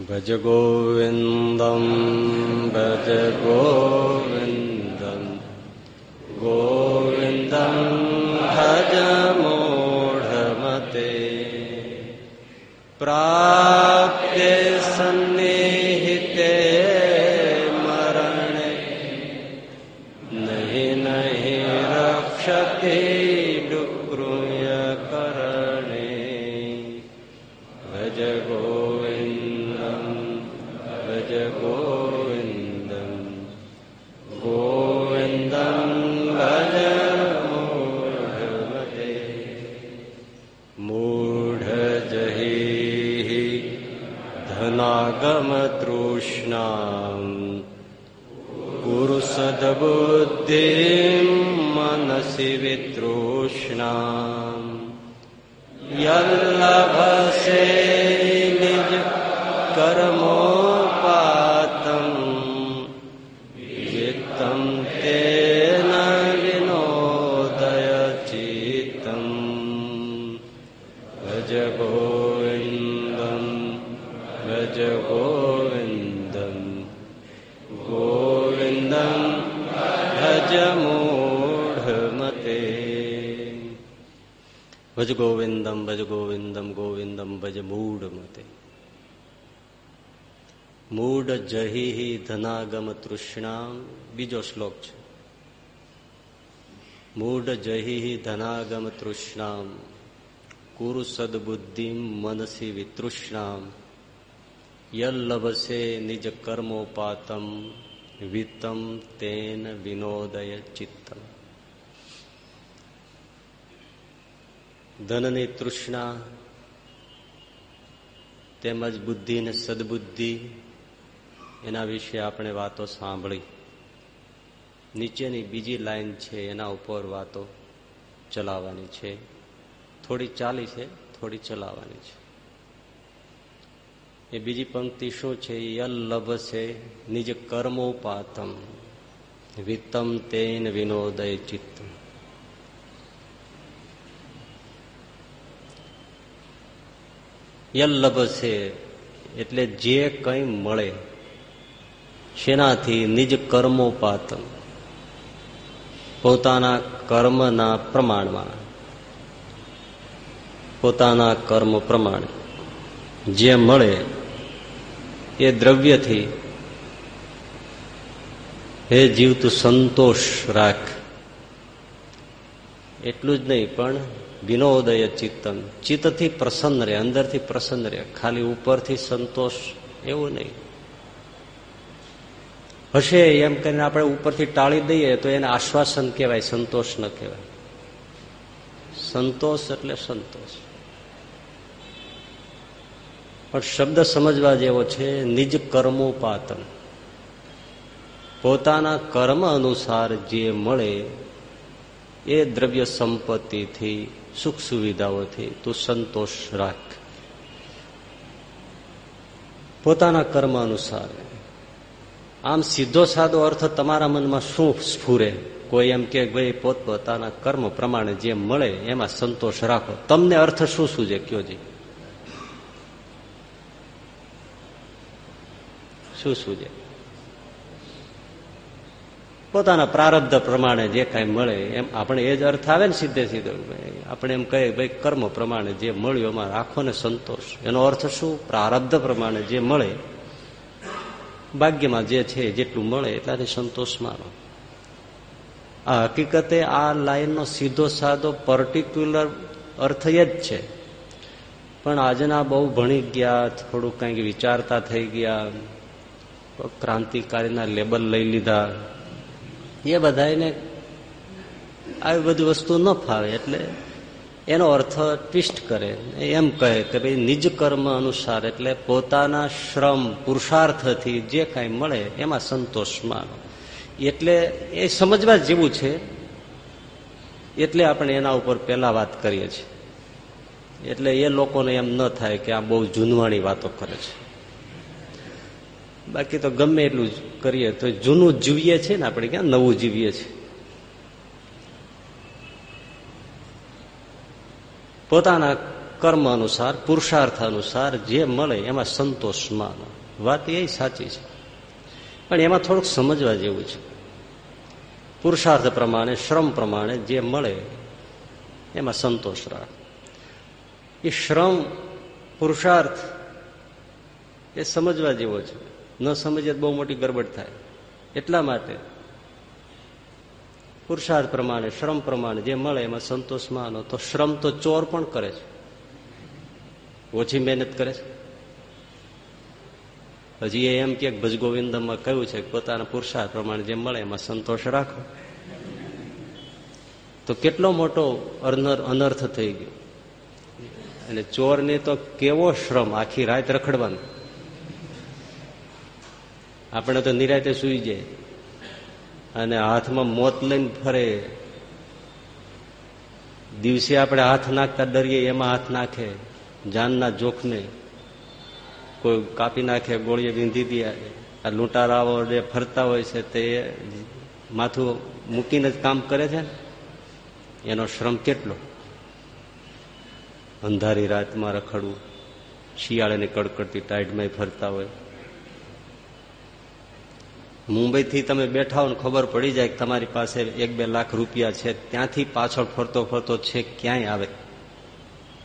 भज गोविन्दं भज गोविन्दं જહી ધનાગમ તૃષ્ણા બીજો શ્લોક છે મૂઢ જહી ધનાગમ તૃષ્ણામ કુરુ સદબુદ્ધિ મનસી વિતૃષ્ણામ યલ્લભસે નિજ કર્મોપાતમ વિતમ તેન વિનોદય ચિત્તમ ધનની તૃષ્ણા તેમજ બુદ્ધિને સદબુદ્ધિ એના વિશે આપણે વાતો સાંભળી. નીચેની બીજી લાઈન છે, એના ઉપર વાતો ચલાવવાની છે. થોડી ચાલી છે, થોડી ચલાવવાની છે. એ બીજી પંક્તિ શું છે? યલ્લભ છે નિજ કર્મોપાતમ, વિત્તમ તેન વિનોદય ચિત્ત. યલ્લભ છે એટલે જે કંઈ મળે શેનાથી નિજ કર્મોપાતમ પોતાના કર્મના પ્રમાણમાં. પોતાના કર્મ પ્રમાણે. જે મળે એ દ્રવ્યથી. હે જીવતું સંતોષ રાખ. એટલું જ નહીં, પણ વિનોદય ચિત્તન ચિત્તથી પ્રસન્ન રહે, અંદરથી પ્રસન્ન રહે. ખાલી ઉપરથી સંતોષ એવું નહીં. હશે એમ કરીને આપણે ઉપરથી ટાળી દઈએ તો એને આશ્વાસન કહેવાય, સંતોષ ન કહેવાય. સંતોષ એટલે સંતોષ. પણ શબ્દ સમજવા જેવો છે, નિજ કર્મોપાતન. પોતાના કર્મ અનુસાર જે મળે એ દ્રવ્ય સંપત્તિથી, સુખ સુવિધાઓથી તું સંતોષ રાખ. પોતાના કર્મ અનુસાર. આમ સીધો સાદો અર્થ તમારા મનમાં શું સ્ફુરે? કોઈ એમ કે ભાઈ પોતપોતાના કર્મ પ્રમાણે જે મળે એમાં સંતોષ રાખો. તમને અર્થ શું સૂજે? છે કયો જી. શું સૂજે? પોતાના પ્રારબ્ધ પ્રમાણે જે કાંઈ મળે એમ આપણે એ જ અર્થ આવે ને સીધે સીધો. આપણે એમ કહીએ ભાઈ કર્મ પ્રમાણે જે મળ્યું એમાં રાખો ને સંતોષ. એનો અર્થ શું? પ્રારબ્ધ પ્રમાણે જે મળે ભાગ્યમાં જે છે, જેટલું મળે એટલાથી સંતોષ માનો. આ હકીકતે આ લાઈનનો સીધો સાધો પર્ટિક્યુલર અર્થ એ જ છે. પણ આજના બહુ ભણી ગયા થોડું કંઈક વિચારતા થઈ ગયા, ક્રાંતિકારીના લેબલ લઈ લીધા. એ બધાને આવી બધી વસ્તુ ન ફાવે એટલે એનો અર્થ ટ્વિસ્ટ કરે. એમ કહે કે ભાઈ નિજ કર્મ અનુસાર એટલે પોતાના શ્રમ, પુરુષાર્થથી જે કાંઈ મળે એમાં સંતોષ માનો. એટલે એ સમજવા જેવું છે. એટલે આપણે એના ઉપર પહેલા વાત કરીએ છીએ. એટલે એ લોકોને એમ ન થાય કે આ બહુ જૂનવાણી વાતો કરે છે. બાકી તો ગમે એટલું કરીએ તો જૂનું જીવીએ છીએ ને આપણે ક્યાં? નવું જીવીએ છીએ. પોતાના કર્મ અનુસાર પુરુષાર્થ અનુસાર જે મળે એમાં સંતોષ માનો. વાત એ સાચી છે. પણ એમાં થોડુંક સમજવા જેવું છે. પુરુષાર્થ પ્રમાણે, શ્રમ પ્રમાણે જે મળે એમાં સંતોષ રાખ. એ શ્રમ, પુરુષાર્થ એ સમજવા જેવો છે. ન સમજે બહુ મોટી ગરબડ થાય. એટલા માટે પુરુષાર્થ પ્રમાણે, શ્રમ પ્રમાણે, જે મળે એમાં સંતોષ માનો તો શ્રમ તો ચોર પણ કરે છે. ઓછી મહેનત કરે છે. હજી એ એમ કે ભજગોવિંદમાં કહ્યું છે પોતાના પુરુષાર્થ પ્રમાણે જે મળે એમાં સંતોષ રાખો. તો કેટલો મોટો અનર્થ થઈ ગયો. અને ચોરને તો કેવો શ્રમ આખી રાત રખડવાનો. આપણે તો નિરાતે સુઈ જાય. અને હાથમાં મોત લઈને ફરે. દિવસે આપણે હાથ નાખતા ડરીએ, એમાં હાથ નાખે, જાનના જોખને. કોઈ કાપી નાખે, ગોળીએ વિંધી દે, આ લૂંટારાઓ જે ફરતા હોય છે તે માથું મૂકીને જ કામ કરે છે એનો શ્રમ કેટલો? અંધારી રાતમાં રખડવું, શિયાળાની કડકડતી ટાઈડમાં ફરતા હોય. મુંબઈથી તમે બેઠા હો ખબર પડી જાય કે તમારી પાસે એક બે લાખ રૂપિયા છે, ત્યાંથી પાછળ ફરતો ફરતો છે, ક્યાંય આવે?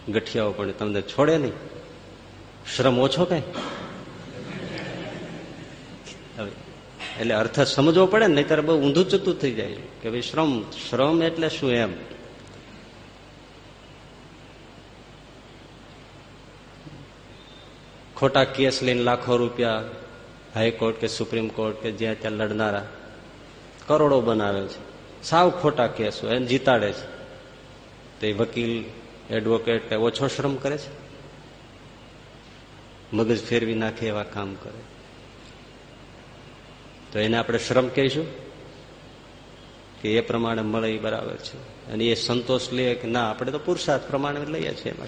ગઠિયાઓ પણ તમને છોડે નહીં? શ્રમ ઓછો કઈ? એટલે અર્થ સમજવો પડે ને, નહીતર બહુ ઊંધું ચૂતું થઈ જાય. કે ભાઈ, શ્રમ શ્રમ એટલે શું એમ? ખોટા કેસ લઈને લાખો રૂપિયા હાઈકોર્ટ કે સુપ્રીમ કોર્ટ કે જ્યાં ત્યાં લડનારા કરોડો બનાવે છે. સાવ ખોટા કેસ એને જીતાડે છે. તે વકીલ, એડવોકેટ કઈ ઓછો શ્રમ કરે છે? મગજ ફેરવી નાખે એવા કામ કરે. તો એને આપણે શ્રમ કહીશું કે એ પ્રમાણે મળે બરાબર છે. અને એ સંતોષ લે કે ના, આપણે તો પુરુષાર્થ પ્રમાણે લઈએ છીએ એમાં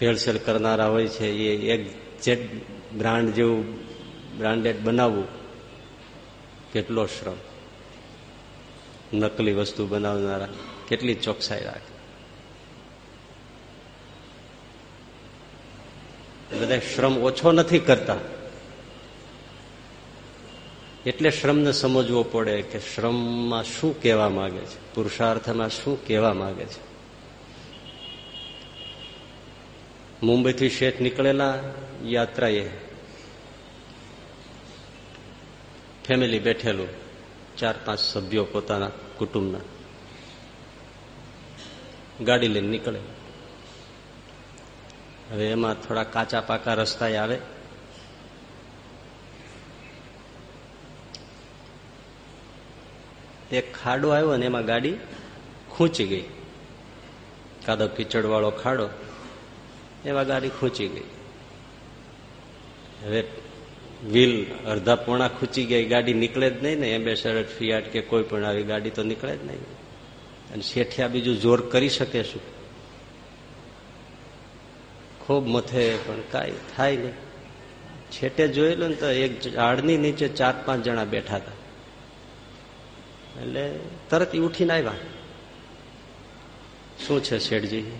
ભેળસેળ કરનારા હોય છે, એ એક જેટ બ્રાન્ડ જેવું બ્રાન્ડેડ બનાવવું કેટલો શ્રમ? નકલી વસ્તુ બનાવનારા કેટલી ચોકસાઈ રાખે? બધા શ્રમ ઓછો નથી કરતા. એટલે શ્રમને સમજવો પડે કે શ્રમમાં શું કહેવા માંગે છે? પુરુષાર્થમાં શું કહેવા માંગે છે? મુંબઈથી શેઠ નીકળેલા યાત્રાએ ફેમિલી બેઠેલું, ચાર પાંચ સભ્યો પોતાના કુટુંબના. ગાડી લઈને નીકળે. હવે એમાં થોડા કાચા પાકા રસ્તા આવે. એક ખાડો આવ્યો ને એમાં ગાડી ખૂંચી ગઈ. કાદવ કીચડવાળો ખાડો. એમાં ગાડી ખૂંચી ગઈ. હવે વ્હીલ અડધા પોણા ખૂંચી ગઈ ગાડી નીકળે જ નહીં ને એમ્બેસેડર ફિયાટ કે કોઈ પણ આવી ગાડી તો નીકળે જ નહીં. અને શેઠિયા બીજું જોર કરી શકે શું? ખૂબ મથે, પણ કાંઈ થાય નહીં. છેટે જોયેલું ને તો એક ઝાડની નીચે ચાર પાંચ જણા બેઠા હતા. એટલે તરત ઉઠીને આવ્યા. શું છે શેઠજી?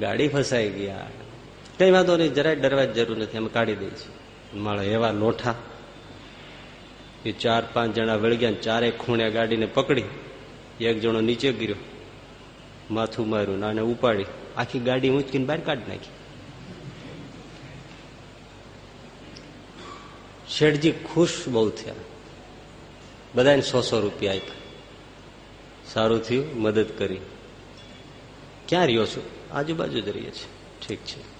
ગાડી ફસાઈ ગયા. કઈ વાંધો નહીં, જરાય ડરવા જરૂર નથી. અમે કાઢી દઈએ છીએ માળા એવા લોઠા. એ ચાર પાંચ જણા વળગ્યા ચારે ખૂણે ગાડીને પકડી. એક જણો નીચે ગીર્યો. માથું માર્યું નાને ઉપાડી. આખી ગાડી ઊંચકીને બહાર કાઢી નાખી. શેઠજી ખુશ બહુ થયા. બધાને સો સો રૂપિયા આપ્યા. સારું થયું, મદદ કરી. ક્યાં રહ્યો છું? આજુબાજુ જ રહીએ છીએ. ઠીક છે.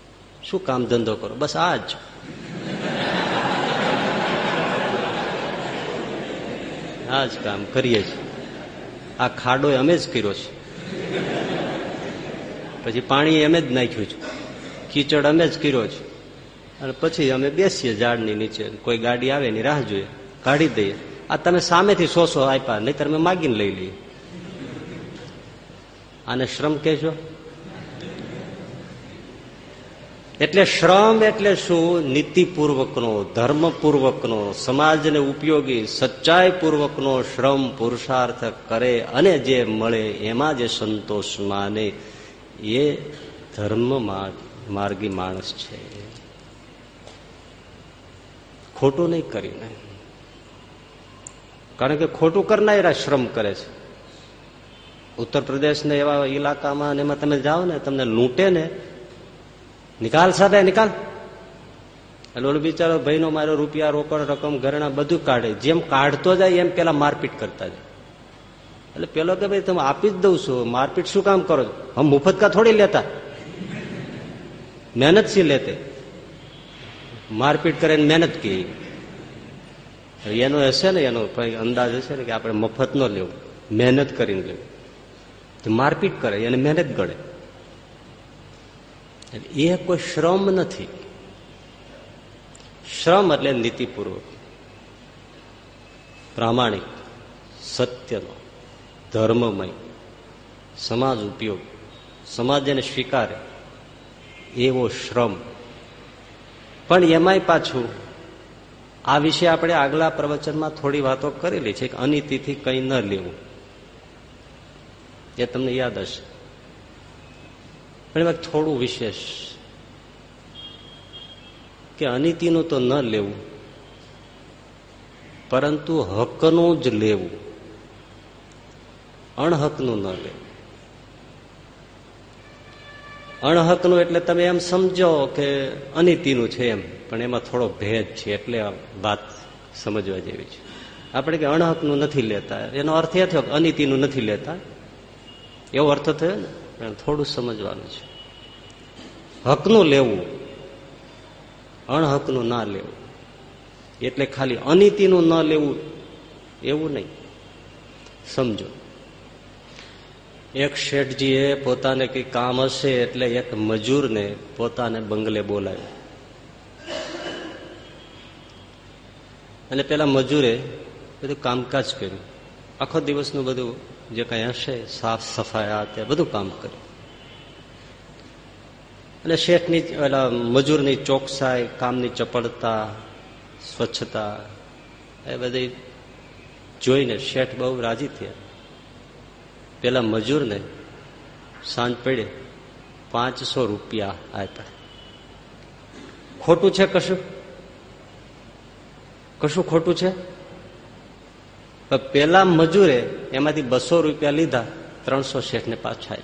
શું કામ ધંધો કરો? બસ આ જ. આ જ કામ કરીએ છીએ. આ ખાડો અમે જ કર્યો છે. પછી પાણી અમે જ નાખ્યું છે. કીચડ અમે જ કર્યો છે. અને પછી અમે બેસીએ ઝાડની નીચે. કોઈ ગાડી આવે એની રાહ જોઈએ. કાઢી દઈએ. આ તમે સામેથી સો આપ્યા નહીં તમે માગીને લઈ લઈએ. આને શ્રમ કહેશો? એટલે શ્રમ એટલે શું? નીતિપૂર્વકનો, ધર્મપૂર્વકનો, સમાજને ઉપયોગી સચ્ચાઈ પૂર્વકનો શ્રમ પુરુષાર્થ કરે અને જે મળે એમાં જે સંતોષ માને, એ ધર્મ માર્ગી માણસ છે. ખોટું નહીં કરીને. કારણ કે ખોટું કરનારા શ્રમ કરે છે. ઉત્તર પ્રદેશને એવા ઇલાકામાં એમાં તમે જાઓ ને, તમને લૂંટે ને નિકાલ સાથે નિકાલ. એટલે ઓલો બિચારો ભાઈનો મારો રૂપિયા, રોકડ રકમ, ઘરેણા બધું કાઢે. જેમ કાઢતો જાય, એમ પેલા મારપીટ કરતા જાય. એટલે પેલો કે ભાઈ, તમે આપી જ દઉં છું. મારપીટ શું કામ કરો છો? હમ મુફત કા થોડી લેતા. મહેનત સી લેતે? મારપીટ કરે મહેનત કી. એનો હશે ને, એનો અંદાજ હશે ને કે આપણે મફત ન લેવું. મહેનત કરીને લેવું. મારપીટ કરે, એને મહેનત ગળે એ કોઈ શ્રમ નથી. શ્રમ એટલે નીતિપૂર્વક. પ્રામાણિક, સત્યનો, ધર્મમય, સમાજ ઉપયોગ, સમાજ એને સ્વીકારે. એવો શ્રમ. પણ એમાંય પાછું, આ વિશે આપણે આગલા પ્રવચનમાં થોડી વાતો કરેલી છે કે અનિતિથી કંઈ ન લેવું. એ તમને યાદ હશે. પણ એમાં થોડું વિશેષ કે અનિતિનું તો ન લેવું, પરંતુ હકનું જ લેવું, અણહકનું ન લેવું. અણહકનું એટલે તમે એમ સમજો કે અનિતિનું છે એમ, પણ એમાં થોડો ભેદ છે, એટલે વાત સમજવા જેવી છે. આપણે કે અણહકનું નથી લેતા, એનો અર્થ એ થયો કે અનિતિનું નથી લેતા. એવો અર્થ થયો ને? થોડું સમજવાનું છે. હકનું લેવું, અણહકનું ના લેવું. એટલે ખાલી અનિતિનું ન લેવું, એવું નહીં. સમજો. એક શેઠજીએ પોતાને કઈ કામ હશે એટલે એક મજૂરને પોતાને બંગલે બોલાવ્યો. અને પેલા મજૂરે બધું કામકાજ કર્યું. આખો દિવસનું બધું જે કઈ હશે, સાફ સફાઈ, આ તે બધું કામ કર્યું અને શેઠની ઓલા મજૂરની ચોકસાઈ, કામની ચપળતા, સ્વચ્છતા, એ બધી જોઈને શેઠ બહુ રાજી થયા. પેલા મજૂરને સાંજ પડે પાંચસો રૂપિયા આપ્યા. ખોટું છે કશું? કશું ખોટું છે? પેલા મજૂરે એમાંથી બસો રૂપિયા લીધા, ત્રણસો શેઠને પાછા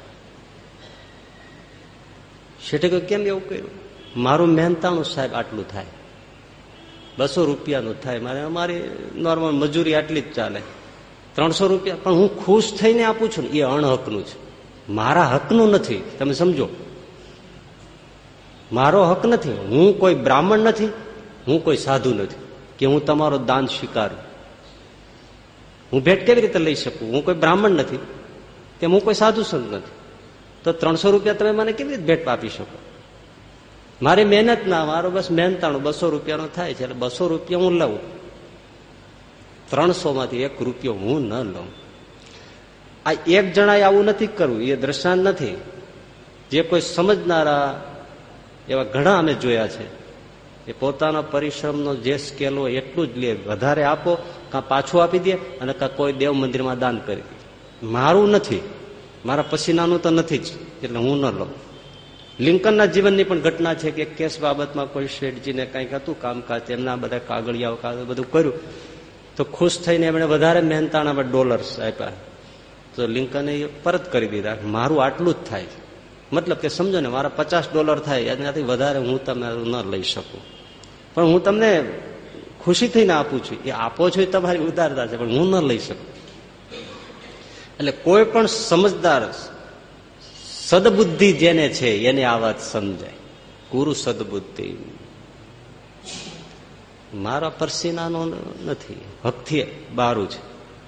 શેઠે કહ્યું, કેમ એવું કર્યું? મારું મહેનતાણું સાહેબ આટલું થાય. બસો રૂપિયાનું થાય. મારે અમારી નોર્મલ મજૂરી આટલી જ ચાલે. ત્રણસો રૂપિયા, પણ હું ખુશ થઈને આપું છું ને, એ અણહકનું છે. મારા હકનું નથી. તમે સમજો. મારો હક નથી. હું કોઈ બ્રાહ્મણ નથી. હું કોઈ સાધુ નથી. કે હું તમારો દાન સ્વીકારું. હું ભેટ કેવી રીતે લઈ શકું? હું કોઈ બ્રાહ્મણ નથી. તેમ હું કોઈ સાધુ સંત નથી. તો ત્રણસો રૂપિયા તમે મને કેવી રીતે ભેટ આપી શકો? મારી મહેનત ના, મારો બસ મહેનતાણું બસો રૂપિયાનો થાય છે, એટલે બસો રૂપિયા હું લઉં. ત્રણસો માંથી એક રૂપિયો હું ન લઉં. આ એક જણાએ આવું નથી કરવું, એ દ્રષ્ટાંત નથી. જે કોઈ સમજનારા એવા ઘણા અમે જોયા છે. એ પોતાના પરિશ્રમનો જે સ્કેલ હોય એટલું જ લે, વધારે આપો કાં પાછું આપી દે અને કાં કોઈ દેવ મંદિરમાં દાન કરી દે. મારું નથી. મારા પસીનાનું તો નથી જ, એટલે હું ન લઉં. લિંકનના જીવનની પણ ઘટના છે કે કેસ બાબતમાં કોઈ શેઠજીને કંઈક હતું, કામકાજ એમના બધા કાગળિયાઓ બધું કર્યું, તો ખુશ થઈને એમણે વધારે મહેનતાણા ડોલર્સ આપ્યા. તો લિંકને પરત કરી દીધા મારું આટલું જ થાય. મતલબ કે સમજો ને, મારા પચાસ ડોલર થાય, એનાથી વધારે હું તમે ન લઈ શકું. પણ હું તમને ખુશી થઈને આપું છું. એ આપો છો એ તમારી ઉદારતા છે, પણ હું ન લઈ શકું. એટલે કોઈ પણ સમજદાર સદબુદ્ધિ જેને છે, એને આ વાત સમજાય. ગુરુ સદબુદ્ધિ. મારા પરસીનાનો નથી હકથી બારું છે.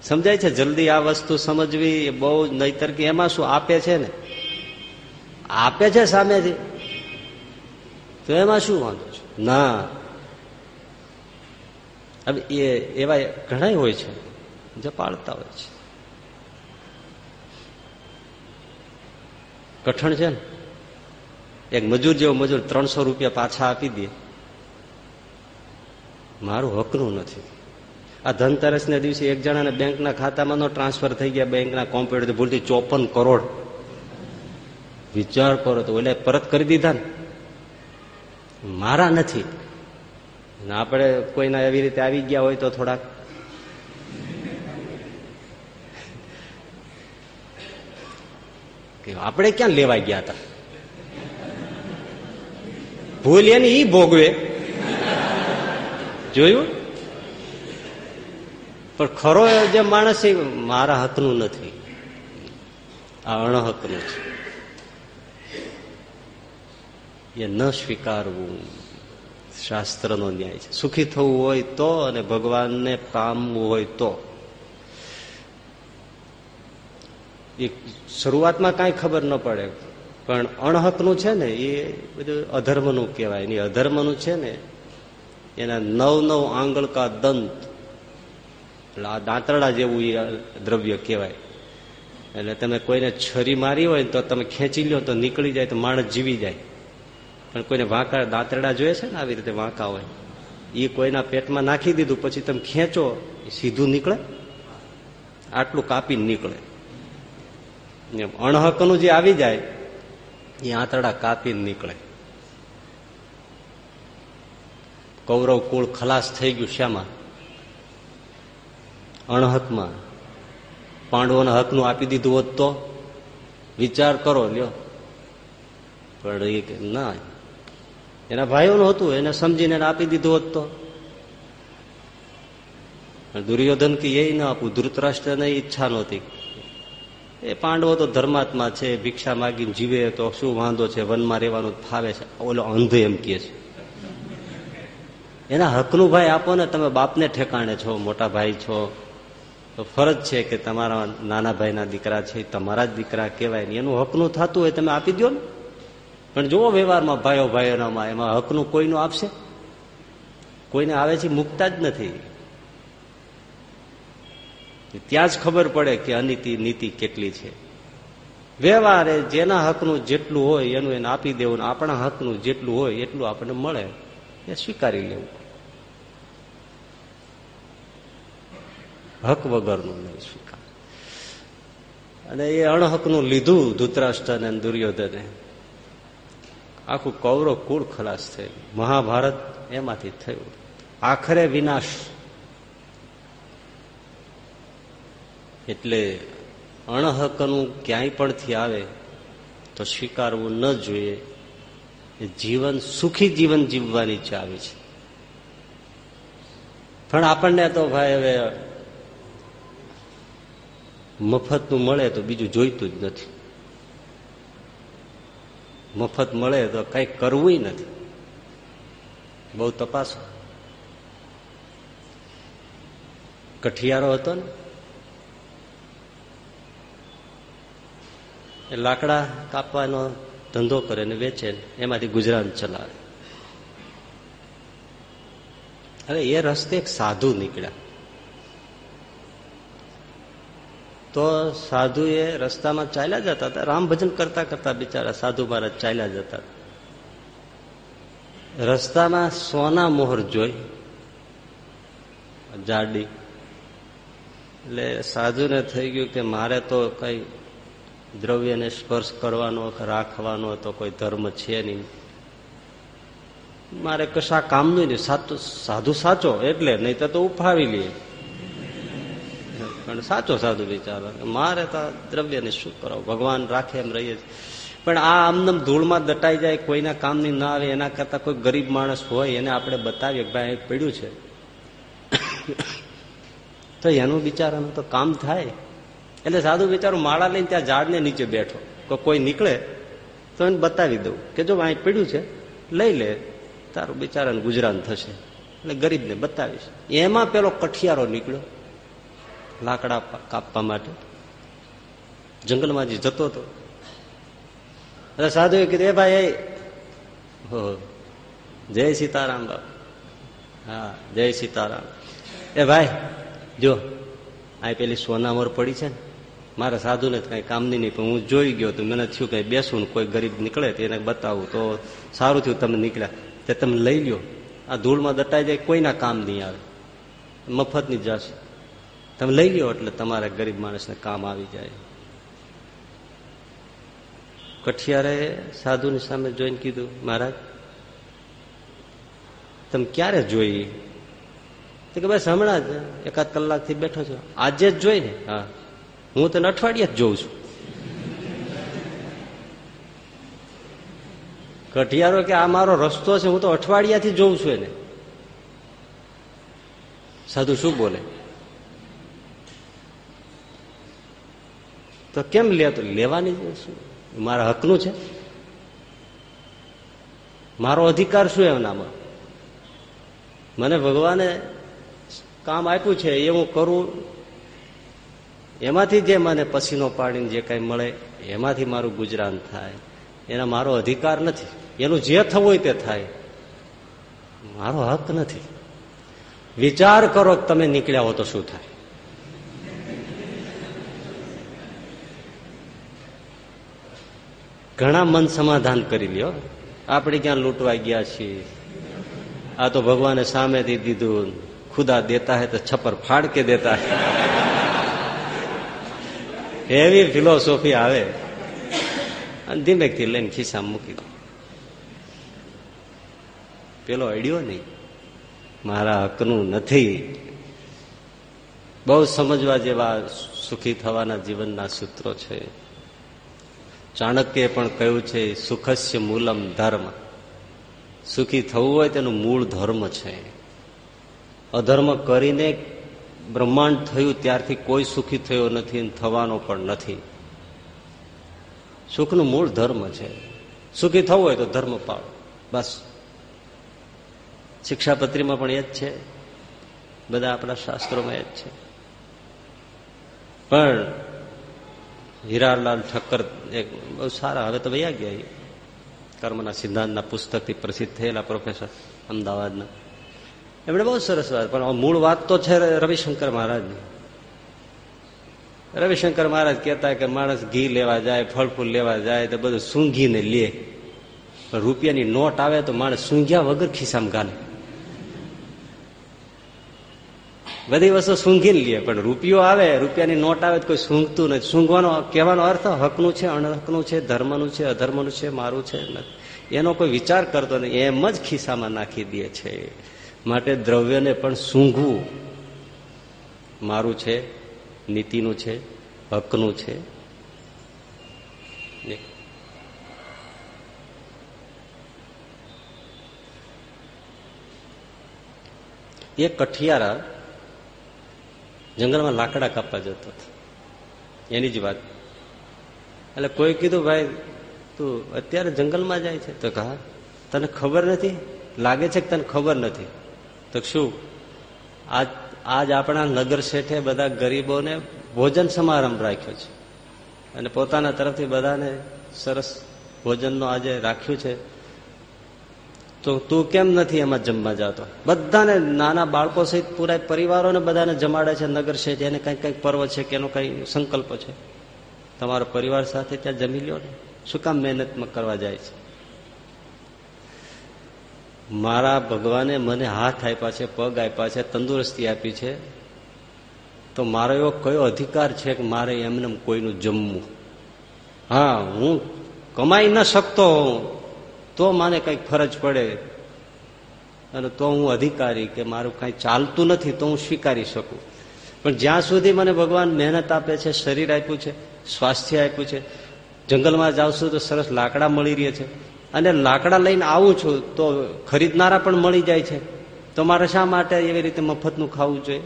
સમજાય છે, જલ્દી આ વસ્તુ સમજવી એ બહુ નહીતર કે એમાં શું આપે છે ને? આપે છે સામેથી તો એમાં શું વાંધો છે? ના. હવે એ એવા ઘણા હોય છે, જે હોય છે. કઠણ છે ને? એક મજૂર જેવો મજૂર ત્રણસો રૂપિયા પાછા આપી દે. મારું હકનું નથી. આ ધનતેરસના દિવસે એક જણાને બેંકના ખાતામાં ટ્રાન્સફર થઈ ગયા, બેંકના કોમ્પ્યુટર ભૂલથી ચોપન કરોડ. વિચાર કરો તો એટલે પરત કરી દીધા ને? મારા નથી. આપણે કોઈના એવી રીતે આવી ગયા હોય તો થોડાક. આપણે ક્યાં લેવા ગયા હતા? ભૂલ એની ઈ ભોગવે. જોયું? પણ ખરો જે માણસ એ મારા હકનું નથી. આ અણહકનું છે. એ ન સ્વીકારવું. શાસ્ત્રનો ન્યાય છે. સુખી થવું હોય તો અને ભગવાનને પામવું હોય તો. એ શરૂઆતમાં કાંઈ ખબર ન પડે, પણ અણહકનું છે ને, એ બધું અધર્મનું કહેવાય. એની અધર્મનું છે ને, એના નવ નવ આંગળ કા દંત, એટલે આ દાંતરડા જેવું એ દ્રવ્ય કહેવાય. એટલે તમે કોઈને છરી મારી હોય તો તમે ખેંચી લો તો નીકળી જાય, તો માણસ જીવી જાય. પણ કોઈને વાંકા દાંતરડા જોઈએ છે ને આવી રીતે વાંકા હોય એ કોઈના પેટમાં નાખી દીધું, પછી તમે ખેંચો સીધું નીકળે. આટલું કાપીને નીકળે. અણહકનું જે આવી જાય એ આંતરડા કાપીને નીકળે. કૌરવ કુળ ખલાસ થઈ ગયું શામાં અણહકમાં. પાંડવોના હકનું આપી દીધું હોત તો. વિચાર કરો, લ્યો. પણ એ ના એના ભાઈઓનું હતું, એને સમજીને આપી દીધું હોત તો. દુર્યોધન કે એ ન આપવું ધૃતરાષ્ટ્રને ઈચ્છા નહોતી. એ પાંડવો તો ધર્માત્મા છે, ભિક્ષા માગીને જીવે તો શું વાંધો છે, વનમાં રહેવાનું ફાવે છે. ઓલો અંધ એમ કે છે. એના હકનું ભાઈ આપો ને, તમે બાપને ઠેકાણે છો, મોટા ભાઈ છો. તો ફરજ છે કે તમારા નાના ભાઈના દીકરા છે તમારા જ દીકરા કહેવાય ને, એનું હકનું થતું હોય તમે આપી દો ને. પણ જુઓ વ્યવહારમાં ભાઈઓ ભાઈઓનામાં એમાં હકનું કોઈનું આપશે? કોઈને આવે છે મુકતા જ નથી. ત્યાં જ ખબર પડે કે અનીતિ નીતિ કેટલી છે. વ્યવહારે જેના હકનું જેટલું હોય એનું એને આપી દેવું આપણા હકનું જેટલું હોય એટલું આપણને મળે. એ સ્વીકારી લેવું. હક વગરનું નહીં સ્વીકાર. અને એ અણહકનું લીધું ધૂતરાષ્ટ્ર અને દુર્યોધને. આખું કૌરવ કુળ ખલાસ થયું મહાભારત એમાંથી થયું. આખરે વિનાશ. એટલે અણહકનું ક્યાંય પણથી આવે તો સ્વીકારવું ન જોઈએ. જીવન, સુખી જીવન જીવવાની ચાવી છે. પણ આપણને તો ભાઈ હવે મફતનું મળે તો બીજું જોઈતું જ નથી. મફત મળે તો કઈ કરવું નથી. બહુ તપાસો. કઠિયારો હતો ને? એ લાકડા કાપવાનો ધંધો કરે ને વેચે એમાંથી ગુજરાન ચલાવે. હવે એ રસ્તે એક સાધુ નીકળ્યા. તો સાધુ એ રસ્તામાં ચાલ્યા જતા હતા. રામ ભજન કરતા કરતા બિચારા સાધુ મહારાજ ચાલ્યા જતા રસ્તામાં સોના મોહર જોઈ, જાડી. એટલે સાધુને થઈ ગયું કે મારે તો કઈ દ્રવ્યને સ્પર્શ કરવાનો, રાખવાનો તો કોઈ ધર્મ છે નહીં. મારે કશા કામનું નહીં. સાધુ સાચો એટલે નહીં તો ઉફાવી લઈએ પણ સાચો સાધુ વિચારો. મારે તો દ્રવ્યને શું કરો ભગવાન રાખે એમ રહીએ પણ આ આમનમ ધૂળમાં દટાઈ જાય, કોઈના કામની ના આવે, એના કરતા કોઈ ગરીબ માણસ હોય, એને આપણે બતાવીએ કે ભાઈ પડ્યું છે. તો એનું બિચારાનું તો કામ થાય. એટલે સાધુ બિચારો માળા લઈને ત્યાં ઝાડને નીચે બેઠો. કોઈ નીકળે, તો એને બતાવી દઉં કે જો અહીં પડ્યું છે, લઈ લે. તારું બિચારાને ગુજરાન થશે. એટલે ગરીબને બતાવીશ. એમાં પેલો કઠિયારો નીકળ્યો. લાકડા કાપવા માટે. જંગલમાં જે જતો હતો. એટલે સાધુએ કીધું, એ ભાઈ હો જય સીતારામ બાપ. હા, જય સીતારામ. એ ભાઈ, જો આ પેલી સોનામોર પડી છે ને, મારે સાધુને કઈ કામની નહીં, પણ હું જોઈ ગયો તો મને થયું કઈ બેસું કોઈ ગરીબ નીકળે તો એને બતાવું તો સારું થયું તમે નીકળ્યા. તે તમે લઈ લ્યો. આ ધૂળમાં દટાઈ જાય, કોઈના કામ નહીં આવે. મફતની જશે. તમે લઈ લો એટલે તમારા ગરીબ માણસને કામ આવી જાય. કઠિયારે સાધુની સામે જોઈને કીધું, મહારાજ, તમે ક્યારે જોઈ? તો કે, બસ હમણાં જ એકાદ કલાકથી બેઠો છો. આજે જ જોઈ ને? હા. હું તને અઠવાડિયા જ જોઉં છું. કઠિયારો કે આ મારો રસ્તો છે, હું તો અઠવાડિયાથી જોઉં છું એને. સાધુ શું બોલે? તો કેમ લે તો? લેવાની શું? મારા હકનું છે? મારો અધિકાર શું એમનામાં મને ભગવાને કામ આપ્યું છે, એ હું કરું. એમાંથી જે મને પસીનો પાડીને જે કઈ મળે, એમાંથી મારું ગુજરાન થાય. એના મારો અધિકાર નથી. એનું જે થવું હોય તે થાય. મારો હક નથી. વિચાર કરો તમે નીકળ્યા હો તો શું થાય? ઘણા મન સમાધાન કરી લ્યો. આપણે ક્યાં લૂંટવા ગયા છીએ? આ તો ભગવાને સામેથી દીધું. ખુદા દેતા હે તો છપ્પર ફાડ કે દેતા હે. એવી ફિલોસોફી આવે. અને ધીમેકથી લઈને ખિસ્સા મૂકી દો. પેલો અડ્યો નહીં. મારા હકનું નથી. બહુ સમજવા જેવા સુખી થવાના જીવનના સૂત્રો છે. ચાણક્યએ પણ કહ્યું છે, સુખસ્ય મૂલમ ધર્મ. સુખી થવું હોય તેનું મૂળ ધર્મ છે. અધર્મ કરીને બ્રહ્માંડ થયું ત્યારથી કોઈ સુખી થયો નથી થવાનો પણ નથી. સુખનું મૂળ ધર્મ છે. સુખી થવું હોય તો ધર્મ પાળો. બસ. શિક્ષાપત્રીમાં પણ એ જ છે. બધા આપણા શાસ્ત્રોમાં એ જ છે. પણ હીરાલાલ ઠક્કર એક બહુ સારા, હવે તો વૈયા ગયા કર્મના સિદ્ધાંતના પુસ્તકથી પ્રસિદ્ધ થયેલા પ્રોફેસર, અમદાવાદના. એમણે બહુ સરસ વાત, પણ મૂળ વાત તો છે રવિશંકર મહારાજની. રવિશંકર મહારાજ કહેતા કે માણસ ઘી લેવા જાય ફળ ફૂલ લેવા જાય, તો બધું સૂંઘીને લે. રૂપિયાની નોટ આવે તો માણસ સૂંઘ્યા વગર ખિસ્સામાં ગાલે. બધી વસ્તુ સૂંઘીને લઈએ પણ રૂપિયો આવે, રૂપિયાની નોટ આવે તો કોઈ સૂંઘતું નથી. સૂંઘવાનો કહેવાનો અર્થ હકનું છે અણહકનું છે, ધર્મનું છે, અધર્મનું છે, મારું છે એનો કોઈ વિચાર કરતો નહીં એમ જ ખિસ્સામાં નાખી દે છે. માટે દ્રવ્યને પણ સૂંઘવું મારું છે, નીતિનું છે, હકનું છે. એ કઠિયારા જંગલમાં લાકડા કાપવા જતો હતો. એની જ વાત. એટલે કોઈ કીધું, ભાઈ, તું અત્યારે જંગલમાં જાય છે? તો કહા તને ખબર નથી? લાગે છે કે તને ખબર નથી? તો શું? આજ આજ આપણા નગર શેઠે બધા ગરીબોને ભોજન સમારંભ રાખ્યો છે. અને પોતાના તરફથી બધાને સરસ ભોજનનો આજે રાખ્યું છે. તો તું કેમ નથી એમાં જમવા જતો? બધાને નાના બાળકો સહિત પૂરા પરિવારોને બધાને જમાડે છે, નગર છે એને કંઈક કંઈક પર્વ છે કે એનો કઈ સંકલ્પ છે. તમારો પરિવાર સાથે ત્યાં જમી લો ને. શું કામ મહેનતમાં કરવા જાય છે? મારા ભગવાને મને હાથ આપ્યા છે, પગ આપ્યા છે, તંદુરસ્તી આપી છે. તો મારો એવો કયો અધિકાર છે કે મારે એમને કોઈનું જમવું? હા, હું કમાઈ ન શકતો તો મને કંઈક ફરજ પડે. અને તો હું અધિકારી કે મારું કંઈ ચાલતું નથી તો હું સ્વીકારી શકું. પણ જ્યાં સુધી મને ભગવાન મહેનત આપે છે, શરીર આપ્યું છે, સ્વાસ્થ્ય આપ્યું છે, જંગલમાં જાઉં તો સરસ લાકડા મળી રહે છે. અને લાકડા લઈને આવું છું તો ખરીદનારા પણ મળી જાય છે. તો મારે શા માટે એવી રીતે મફતનું ખાવું જોઈએ?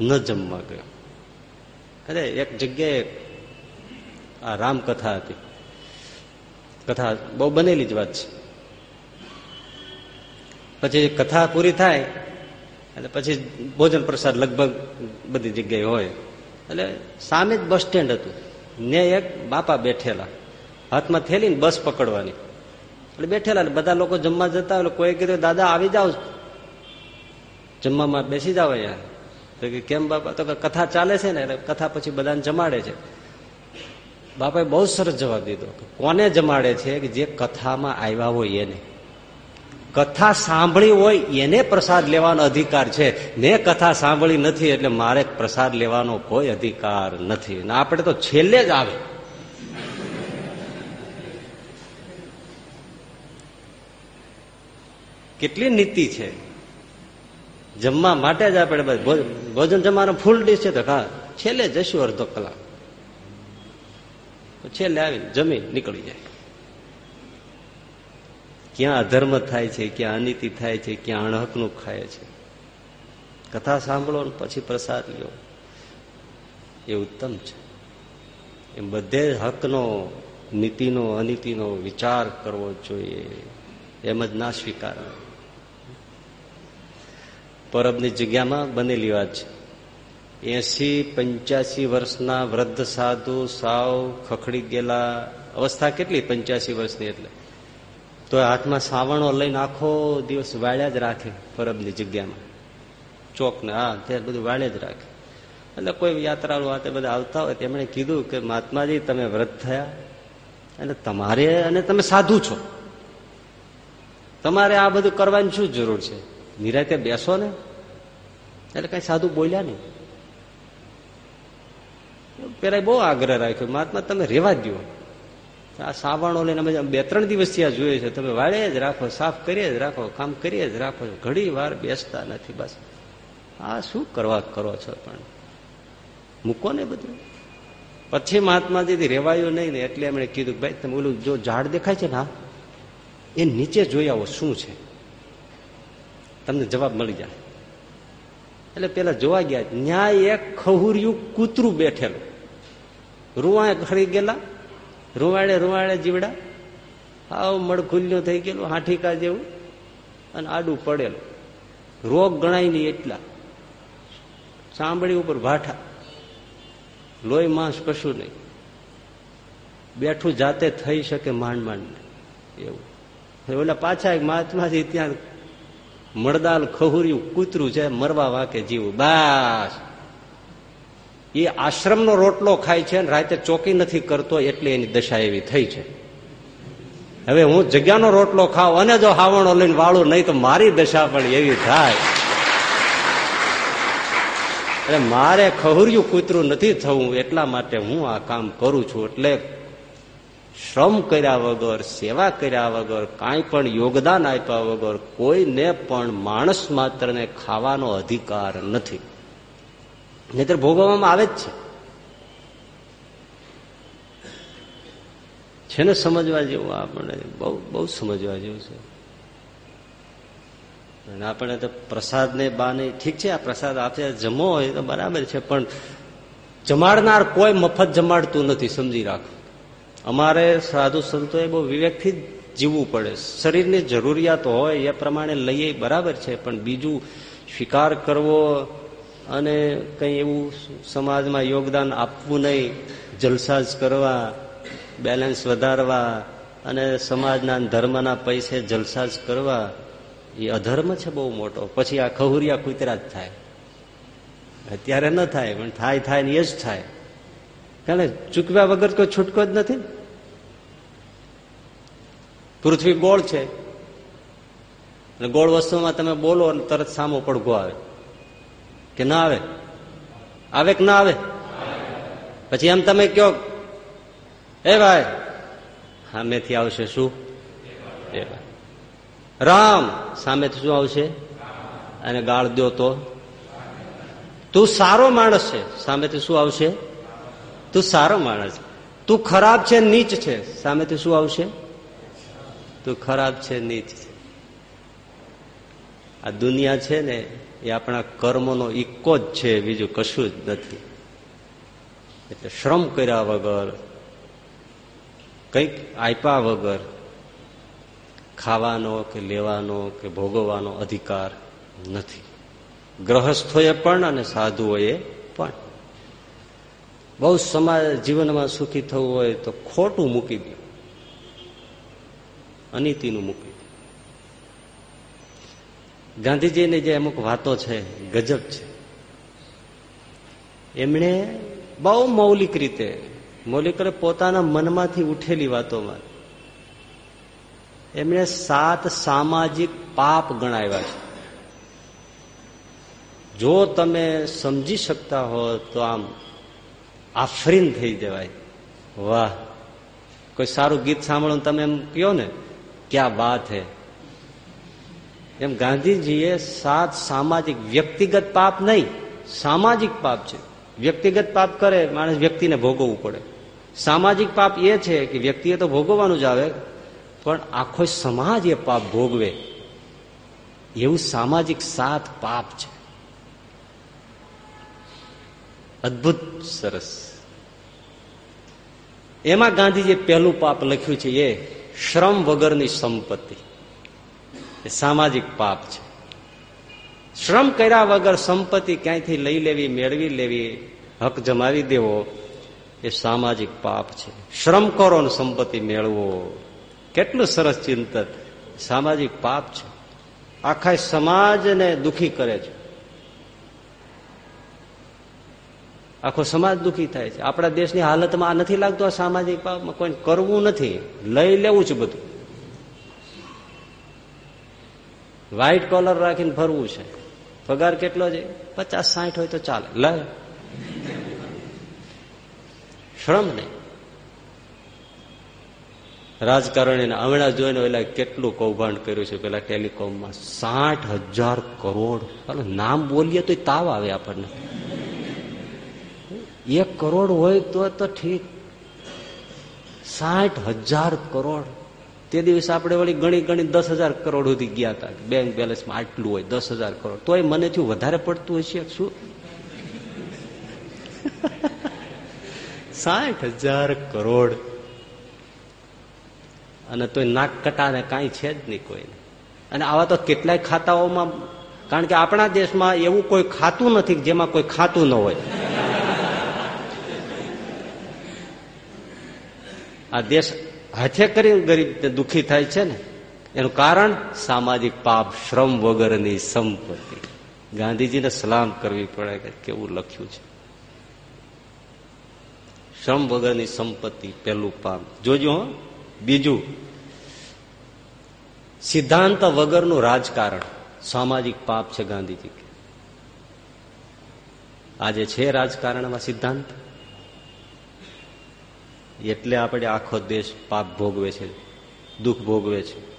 ન જમવા ગયો. અરે, એક જગ્યાએ આ રામકથા હતી. કથા બહુ બનેલી જ વાત છે. પછી કથા પૂરી થાય, એટલે પછી ભોજન પ્રસાદ લગભગ બધી જગ્યાએ હોય. એટલે સામે જ બસ સ્ટેન્ડ હતું. ને એક બાપા બેઠેલા. હાથમાં થેલી બસ પકડવાની. એટલે બેઠેલા બધા લોકો જમવા જતા એટલે કોઈ કીધું, દાદા, આવી જાઓ. જમવામાં બેસી જાવ અહીંયા. તો કે, કેમ બાપા? તો કથા ચાલે છે ને. એટલે કથા પછી બધાને જમાડે છે. બાપાએ બહુ સરસ જવાબ દીધો કોને જમાડે છે કે જે કથામાં આવ્યા હોય એને? કથા સાંભળી હોય એને પ્રસાદ લેવાનો અધિકાર છે. મેં કથા સાંભળી નથી એટલે મારે પ્રસાદ લેવાનો કોઈ અધિકાર નથી. ને આપણે તો છેલ્લે જ આવે. કેટલી નીતિ છે. જમવા માટે જ આપણે ભોજન જમવાનું ફૂલ ડીશ છે તો હા છેલ્લે જશું અડધો કલાક. છેલ્લે આવી જમી નીકળી જાય. ક્યાં અધર્મ થાય છે, ક્યાં અનિતિ થાય છે, ક્યાં અણહકનું ખાય છે. કથા સાંભળો પછી પ્રસાદ લ્યો. એ ઉત્તમ છે. એમ બધે હકનો, નીતિનો, અનિતિનો વિચાર કરવો જોઈએ. એમ જ ના સ્વીકાર પરબની જગ્યામાં બનેલી વાત છે. એસી પંચ્યાસી વર્ષના વૃદ્ધ સાધુ સાવ ખખડી ગયેલા અવસ્થા કેટલી પંચ્યાસી વર્ષની એટલે? તો હાથમાં સાવણો લઈને આખો દિવસ વાળ્યા જ રાખે પરબની જગ્યામાં. ચોકને, હા, ત્યાં બધું વાળે જ રાખે. એટલે કોઈ યાત્રાળુ આ બધા આવતા હોય તેમણે કીધું કે, મહાત્માજી, તમે વ્રત થયા અને તમારે અને તમે સાધુ છો. તમારે આ બધું કરવાની શું જરૂર છે? નિરાતે બેસો ને. એટલે કઈ સાધુ બોલ્યા નહીં. પેલા બહુ આગ્રહ રાખ્યો, મહાત્મા, તમે રેવા દો આ સાવણો લઈને અમે બે ત્રણ દિવસથી આ જોઈએ છે, તમે વાળે જ રાખો, સાફ કરીએ જ રાખો, કામ કરીએ જ રાખો. ઘડી વાર બેસતા નથી, બસ. આ શું કરવા કરો છો પણ? મૂકો ને બધું. પછી મહાત્માજીથી રેવાયું નહીં ને, એટલે એમણે કીધું ભાઈ, તમે ઓલું જો ઝાડ દેખાય છે ને એ નીચે જોઈ આવો, શું છે? તમને જવાબ મળી જાય. એટલે પેલા જોવા ગયા, ન્યાય એક ખહુરિયું કૂતરું બેઠેલું. રૂવાએ ખરી ગયેલા, રૂવાડે રૂવાડે જીવડા, આવ મળખુલ્યો થઈ ગયેલું, હાઠીકા જેવું, અને આડું પડેલું. રોગ ગણાય નહીં એટલા. સાંભળી ઉપર ભાઠા. લોહી માંસ કશું નહીં. બેઠું જાતે થઈ શકે માંડ માંડ. એવું. ઓલા પાછા એક મહાત્માજી ત્યાં મળદાલ ખહુર્યું કૂતરું છે, મરવા વાકે જીવું. બસ. એ આશ્રમનો રોટલો ખાય છે અને રાતે ચોકી નથી કરતો એટલે એની દશા એવી થઈ છે. હવે હું જગ્યાનો રોટલો ખાવ અને જો હાવણો લઈને વાળું નહીં તો મારી દશા પણ એવી થાય. એટલે મારે ખહુર્યું કૂતરું નથી થવું એટલા માટે હું આ કામ કરું છું. એટલે શ્રમ કર્યા વગર, સેવા કર્યા વગર, કાંઈ પણ યોગદાન આપ્યા વગર કોઈને પણ માણસ માત્રને ખાવાનો અધિકાર નથી. નહીતર ભોગવવામાં આવે જ છે. ને સમજવા જેવું આપણે? બહુ બહુ સમજવા જેવું છે. અને આપણે તો પ્રસાદ ને બાને, ઠીક છે, આ પ્રસાદ આપે, જમો હોય તો બરાબર છે, પણ જમાડનાર કોઈ મફત જમાડતું નથી, સમજી રાખો. અમારે સાધુ સંતોએ બહુ વિવેકથી જ જીવવું પડે. શરીરની જરૂરિયાત હોય એ પ્રમાણે લઈએ બરાબર છે, પણ બીજું સ્વીકાર કરવો અને કંઈ એવું સમાજમાં યોગદાન આપવું નહીં જલસા કરવા, બેલેન્સ વધારવા અને સમાજના ધર્મના પૈસે જલસા કરવા, એ અધર્મ છે બહુ મોટો. પછી આ ખહુરિયા કુતરા જ થાય. અત્યારે ન થાય, પણ થાય થાય ને એ જ થાય. કારણ ચૂકવ્યા વગર કોઈ છૂટકો જ નથી પૃથ્વી ગોળ છે. અને ગોળ વસ્તુમાં તમે બોલો અને તરત સામો પડઘો આવે. કે ના આવે? આવે કે ના આવે? પછી એમ તમે કયો એ ભાઈ, સામેથી આવશે શું? એ ભાઈ. રામ, સામેથી શું આવશે? અને ગાળ દો તો. તું સારો માણસ છે. સામેથી શું આવશે? તું સારો માણસ તું ખરાબ છે, નીચ છે. સામેથી શું આવશે? તું ખરાબ છે, નીચ છે. આ દુનિયા છે ને, એ આપણા કર્મનો ઇક્કો જ છે, બીજું કશું જ નથી. એટલે શ્રમ કર્યા વગર, કંઈક આપ્યા વગર, ખાવાનો કે લેવાનો કે ભોગવવાનો અધિકાર નથી. ગ્રહસ્થોએ પણ અને સાધુઓએ પણ. બહુ સમાજ જીવનમાં સુખી થવું હોય તો ખોટું મૂકી દો. અનિતિનું મૂકી. ગાંધીજીની જે અમુક વાતો છે, ગજબ છે, એમણે બહુ મૌલિક રીતે, મૌલિક પોતાના મનમાંથી ઉઠેલી વાતોમાં, એમણે સાત સામાજિક પાપ ગણાવ્યા છે. જો તમે સમજી શકતા હો તો આમ આફરીન થઈ જવાય. વાહ, કોઈ સારું ગીત સાંભળો તમે એમ કહો ને ક્યાં વાત હે એમ ગાંધીજીએ સાત સામાજિક વ્યક્તિગત પાપ નહીં, સામાજિક પાપ છે. વ્યક્તિગત પાપ કરે, માણસ વ્યક્તિને ભોગવવું પડે. સામાજિક પાપ એ છે કે વ્યક્તિએ તો ભોગવવાનું જ આવે, પણ આખો સમાજ એ પાપ ભોગવે. એવું સામાજિક સાત પાપ છે. અદભુત સરસ. એમાં ગાંધીજીએ પહેલું પાપ લખ્યું છે એ શ્રમ વગરની સંપત્તિ. એ સામાજિક પાપ છે. શ્રમ કર્યા વગર સંપત્તિ ક્યાંયથી લઈ લેવી, મેળવી લેવી, હક જમાવી દેવો, એ સામાજિક પાપ છે. શ્રમ કરો ને સંપત્તિ મેળવો. કેટલું સરસ ચિંતન. સામાજિક પાપ છે. આખા સમાજને દુખી કરે છે. આખો સમાજ દુખી થાય છે. આપણા દેશની હાલતમાં આ નથી લાગતું, આ સામાજિક પાપમાં કોઈ કરવું નથી. લઈ લેવું છે બધું. વ્હાઈટ કોલર રાખીને ફરવું છે. પગાર કેટલો છે? પચાસ, સાઠ હોય તો ચાલે. લે. શ્રમ નહીં. રાજકારણી હમણાં જોઈને પેલા કેટલું કૌભાંડ કર્યું છે. પેલા ટેલિકોમમાં સાઠ હજાર કરોડ. નામ બોલીએ તો તાવ આવે આપણને. એક કરોડ હોય તો તો ઠીક. સાઠ હજાર કરોડ. તે દિવસે આપણે વળી ગણી ગણી દસ હજાર કરોડ સુધી ગયા હતા બેંક બેલેન્સમાં આટલું હોય, દસ હજાર કરોડ. તોય મને થયું વધારે પડતું હશે શું? સાઠ હજાર કરોડ. અને તોય નાક કટાને કાંઈ છે જ નહીં કોઈને. અને આવા તો કેટલાય ખાતાઓમાં, કારણ કે આપણા દેશમાં એવું કોઈ ખાતું નથી જેમાં કોઈ ખાતું ન હોય. આ દેશ હાથે કરીને ગરીબ દુઃખી થાય છે ને, એનું કારણ સામાજિક પાપ, શ્રમ વગરની સંપત્તિ. ગાંધીજીને સલામ કરવી પડે કે કેવું લખ્યું છે? શ્રમ વગરની સંપત્તિ પહેલું પાપ. જોજો બીજું. સિદ્ધાંત વગરનું રાજકારણ સામાજિક પાપ છે ગાંધીજી આજે છે રાજકારણમાં સિદ્ધાંત? એટલે આપણે આખો દેશ પાપ ભોગવે છે, દુઃખ ભોગવે છે.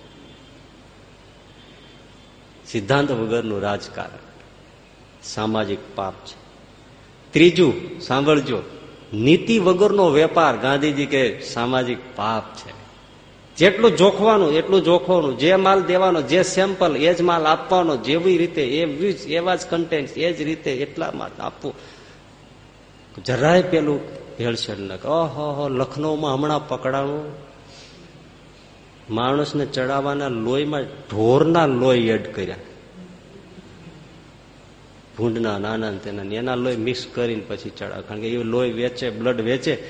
સિદ્ધાંત વગરનું રાજકારણ સામાજિક પાપ છે. ત્રીજું, સાંભળજો, નીતિ વગરનો વેપાર ગાંધીજી કે સામાજિક પાપ છે. જેટલું જોખવાનું, એટલું જોખવાનું, જે માલ દેવાનો, જે સેમ્પલ એ જ માલ આપવાનો, જેવી રીતે, એવી એવા જ કન્ટેન્ટ એ જ રીતે એટલા માલ આપવું. જરાય પેલું ભેળસેળ ન ઓહો લખનૌમાં હમણાં પકડાણું. માણસને ચડાવવાના લોહીમાં ઢોરના લોહી એડ કર્યા. ભૂંડના નાના તેના એના લોહી મિક્સ કરીને પછી ચડાવે. કારણ કે એ લોહી વેચે બ્લડ વેચે,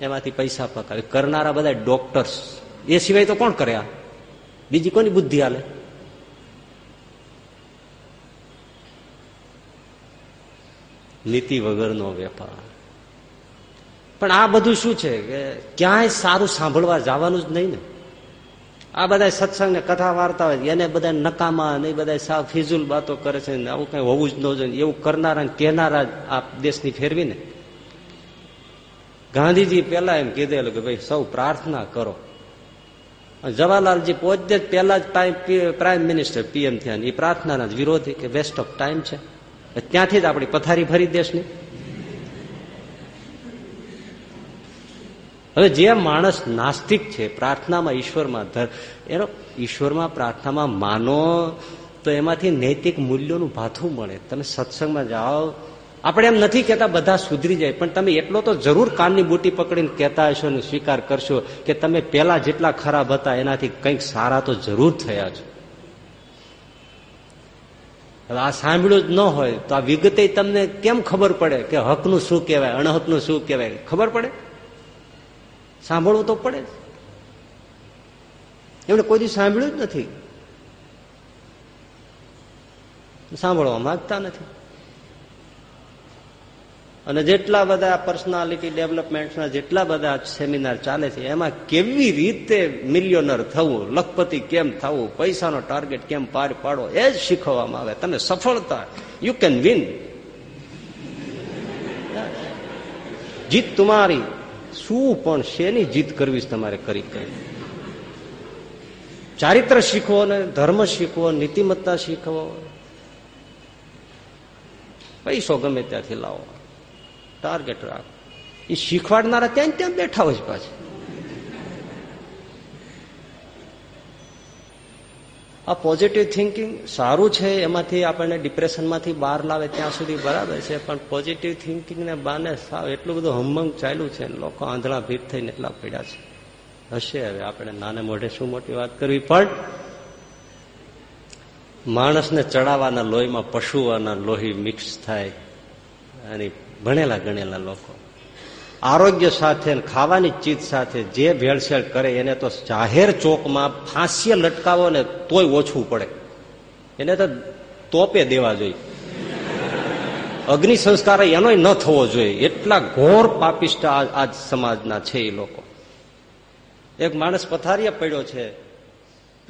એમાંથી પૈસા પકાવે. કરનારા બધા ડોક્ટર્સ એ સિવાય તો કોણ કર્યા બીજી કોની બુદ્ધિ હાલે? નીતિ વગરનો વેપાર. પણ આ બધું શું છે કે ક્યાંય સારું સાંભળવા જવાનું જ નહીં ને? આ બધા સત્સંગ ને કથા વાર્તા હોય, એને બધા નકામા ને બધા સાવ ફિઝુલ વાતો કરે છે આવું કઈ હોવું જ ન જોઈએ એવું કરનારા કહેનારા આ દેશની ફેરવી ને. ગાંધીજી પેલા એમ કીધેલું કે ભાઈ સૌ પ્રાર્થના કરો. જવાહરલાલજી પોતે જ પેલા જ પ્રાઇમ મિનિસ્ટર પીએમ થયા એ પ્રાર્થનાના જ વિરોધી કે વેસ્ટ ઓફ ટાઈમ છે. ત્યાંથી જ આપણી પથારી ભરી દેશની. હવે જે માણસ નાસ્તિક છે, પ્રાર્થનામાં ઈશ્વરમાં એનો ઈશ્વરમાં પ્રાર્થનામાં માનો, તો એમાંથી નૈતિક મૂલ્યોનું ભાથું મળે. તમે સત્સંગમાં જાઓ. આપણે એમ નથી કહેતા બધા સુધરી જાય, પણ તમે એટલો તો જરૂર કાનની બુટી પકડીને કહેતા હશો ને સ્વીકાર કરશો કે તમે પેલા જેટલા ખરાબ હતા, એનાથી કંઈક સારા તો જરૂર થયા છો હવે આ સાંભળ્યું જ ન હોય, તો આ વિગતે તમને કેમ ખબર પડે કે હકનું શું કહેવાય, અણહકનું શું કહેવાય? ખબર પડે? સાંભળવું તો પડે એમણે કોઈ દિવસ સાંભળ્યું જ નથી. સાંભળવા માંગતા નથી. અને જેટલા બધા પર્સનાલિટી ડેવલપમેન્ટના જેટલા બધા સેમિનાર ચાલે છે, એમાં કેવી રીતે મિલિયોનર થવું, લખપતિ કેમ થવું, પૈસાનો ટાર્ગેટ કેમ પાર પાડો એ જ શીખવવામાં આવે. તમે સફળતા યુ કેન વિન જીત તમારી શું પણ શેની જીત કરવી તમારે કરી કરી ચારિત્ર શીખવો ને ધર્મ શીખવો, નીતિમત્તા શીખવો. પૈસો ગમે ત્યાંથી લાવો. ટાર્ગેટ રાખો. એ શીખવાડનારા ત્યાં ત્યાં બેઠા હોય પાછા. આ પોઝિટિવ થિંકિંગ સારું છે, એમાંથી આપણને ડિપ્રેશનમાંથી બહાર લાવે ત્યાં સુધી બરાબર છે, પણ પોઝિટિવ થિંકિંગને બાને સાવ એટલું બધું હમંગ ચાલ્યું છે લોકો આંધળા ભીત થઈને એટલા પડ્યા છે. હશે હવે આપણે નાને મોઢે શું મોટી વાત કરવી, પણ માણસને ચડાવવાના લોહીમાં પશુઓના લોહી મિક્સ થાય અને ભણેલા ગણેલા લોકો. આરોગ્ય સાથે ખાવાની ચીજ સાથે જે ભેળસેળ કરે એને તો જાહેર ચોકમાં ફાંસીએ લટકાવો ને તોય ઓછું પડે. એને તો તોપે દેવા જોઈએ. અગ્નિ સંસ્કાર એનો ન થવો જોઈએ. એટલા ઘોર પાપિષ્ટ આજ સમાજના છે એ લોકો. એક માણસ પથારીએ પડ્યો છે.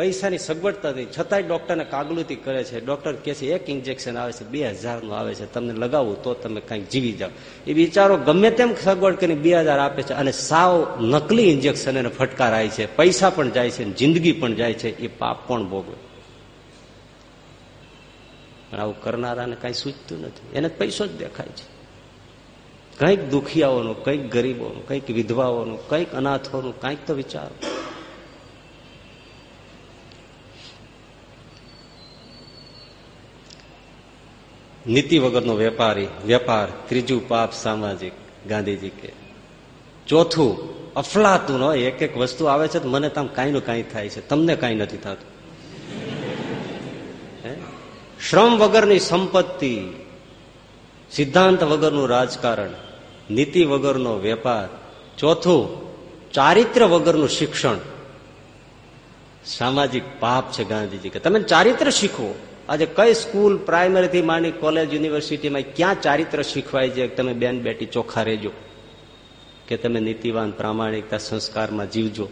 પૈસાની સગવડતા નથી છતાંય ડોક્ટરને કાગલુતી કરે છે. ડોક્ટર કહે છે, એક ઇન્જેક્શન આવે છે, બે હજારનું આવે છે. તમને લગાવવું તો તમે કંઈક જીવી જાઓ એ બિચારો ગમે તેમ સગવડ કરીને બે આપે છે અને સાવ નકલી ઇન્જેક્શન એને ફટકારાય છે. પૈસા પણ જાય છે જિંદગી પણ જાય છે. એ પાપ પણ ભોગવે? આવું કરનારાને કાંઈ સૂચતું નથી. એને પૈસો જ દેખાય છે. કંઈક દુખિયાઓનું, કંઈક ગરીબોનું, કંઈક વિધવાઓનું, કંઈક અનાથોનું, કંઈક તો વિચારો. નીતિ વગરનો વેપારી, વેપાર, ત્રીજું પાપ સામાજિક ગાંધીજી કે ચોથું અફલાતું હોય એક એક વસ્તુ આવે છે મને તમ કાંઈ નું કાંઈ થાય છે. તમને કાંઈ નથી થતું. શ્રમ વગરની સંપત્તિ, સિદ્ધાંત વગરનું રાજકારણ, નીતિ વગરનો વેપાર. ચોથું, ચારિત્ર વગરનું શિક્ષણ. સામાજિક પાપ છે ગાંધીજી કે તમે ચારિત્ર શીખવો આજે કઈ સ્કૂલ પ્રાઇમરીથી માંડી કોલેજ, યુનિવર્સિટીમાં ક્યાં ચારિત્ર શીખવાય છે? તમે બેન બેટી ચોખ્ખા રહેજો. કે તમે નીતિવાન, પ્રામાણિકતા, સંસ્કારમાં જીવજો.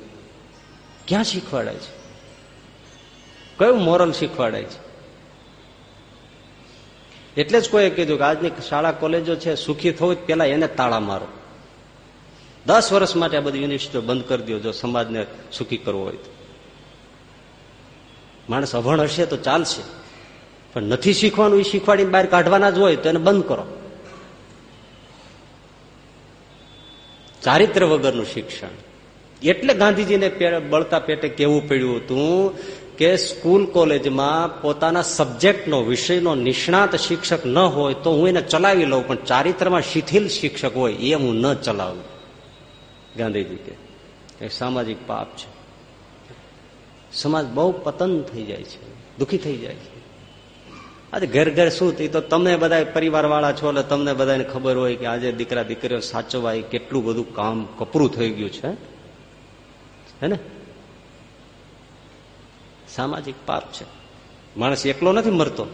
ક્યાં શીખવાડાય છે? કયું મોરલ શીખવાડાય છે? એટલે જ કોઈ કીધું કે આજની શાળા કોલેજો છે, સુખી થવું પેલા એને તાળા મારો. દસ વર્ષ માટે આ બધી યુનિવર્સિટીઓ બંધ કરી દો જો સમાજને સુખી કરવો હોય માણસ અભણ હશે તો ચાલશે. પણ નથી શીખવાનું, એ શીખવાડીને બહાર કાઢવાના જ હોય તો એને બંધ કરો. ચારિત્ર વગરનું શિક્ષણ. એટલે ગાંધીજીને બળતા પેટે કેવું પડ્યું હતું કે સ્કૂલ કોલેજમાં પોતાના સબ્જેક્ટનો વિષયનો નિષ્ણાત શિક્ષક ન હોય તો હું એને ચલાવી લઉં, પણ ચારિત્રમાં શિથિલ શિક્ષક હોય એ હું ન ચલાવું. ગાંધીજી કે એ સામાજિક પાપ છે. સમાજ બહુ પતન થઈ જાય છે, દુઃખી થઈ જાય છે. આજે ઘર ઘેર શું તો તમે બધા પરિવાર વાળા છો એટલે તમને બધાને ખબર હોય કે આજે દીકરા દીકરીઓ સાચવવા એ કેટલું બધું કામ કપરું થઈ ગયું છે. હે ને? સામાજિક પાપ છે. માણસ એકલો નથી મરતો.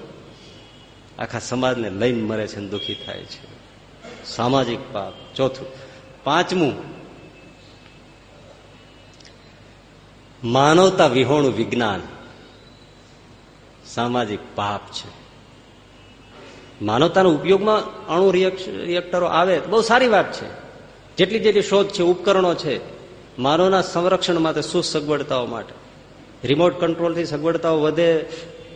આખા સમાજને લઈને મરે છે દુઃખી થાય છે. સામાજિક પાપ. ચોથું, પાંચમું, માનવતા વિહોણું વિજ્ઞાન. સામાજિક પાપ છે. માનવતાના ઉપયોગમાં અણુ રિએક્ટરો આવે બહુ સારી વાત છે. જેટલી જેટલી શોધ છે, ઉપકરણો છે, માનવના સંરક્ષણ માટે સુસગવડતાઓ માટે? રિમોટ કંટ્રોલથી સગવડતાઓ વધે,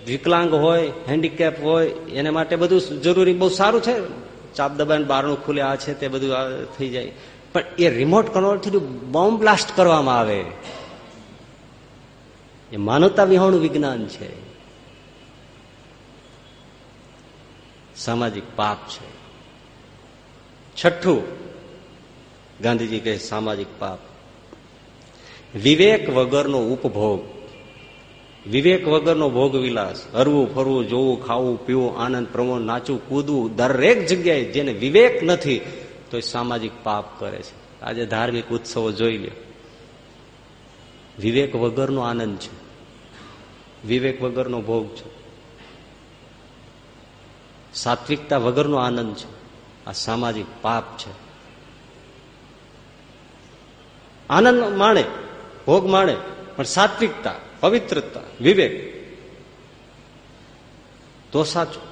વિકલાંગ હોય હેન્ડીકેપ હોય, એને માટે બધું જરૂરી, બહુ સારું છે. ચાપ દબાઈને બારણું ખુલે, આ છે, તે બધું થઈ જાય. પણ એ રિમોટ કંટ્રોલથી બોમ્બ બ્લાસ્ટ કરવામાં આવે, એ માનવતા વિહોણું વિજ્ઞાન છે. સામાજિક પાપ છે. છઠ્ઠું, ગાંધીજી કહે સામાજિક પાપ. વિવેક વગરનો ઉપભોગ. વિવેક વગરનો ભોગ વિલાસ હરવું, ફરવું, જોવું, ખાવું, પીવું, આનંદ, પ્રમોદ, નાચવું, કૂદવું, દરેક જગ્યાએ જેને વિવેક નથી, તો એ સામાજિક પાપ કરે છે. આજે ધાર્મિક ઉત્સવો જોઈ લે વિવેક વગરનો આનંદ છે. વિવેક વગરનો ભોગ છે. સાત્વિકતા વગરનો આનંદ છે. આ સામાજિક પાપ છે. આનંદ માણે, ભોગ માણે, પણ સાત્વિકતા, પવિત્રતા, વિવેક. તો સાચું.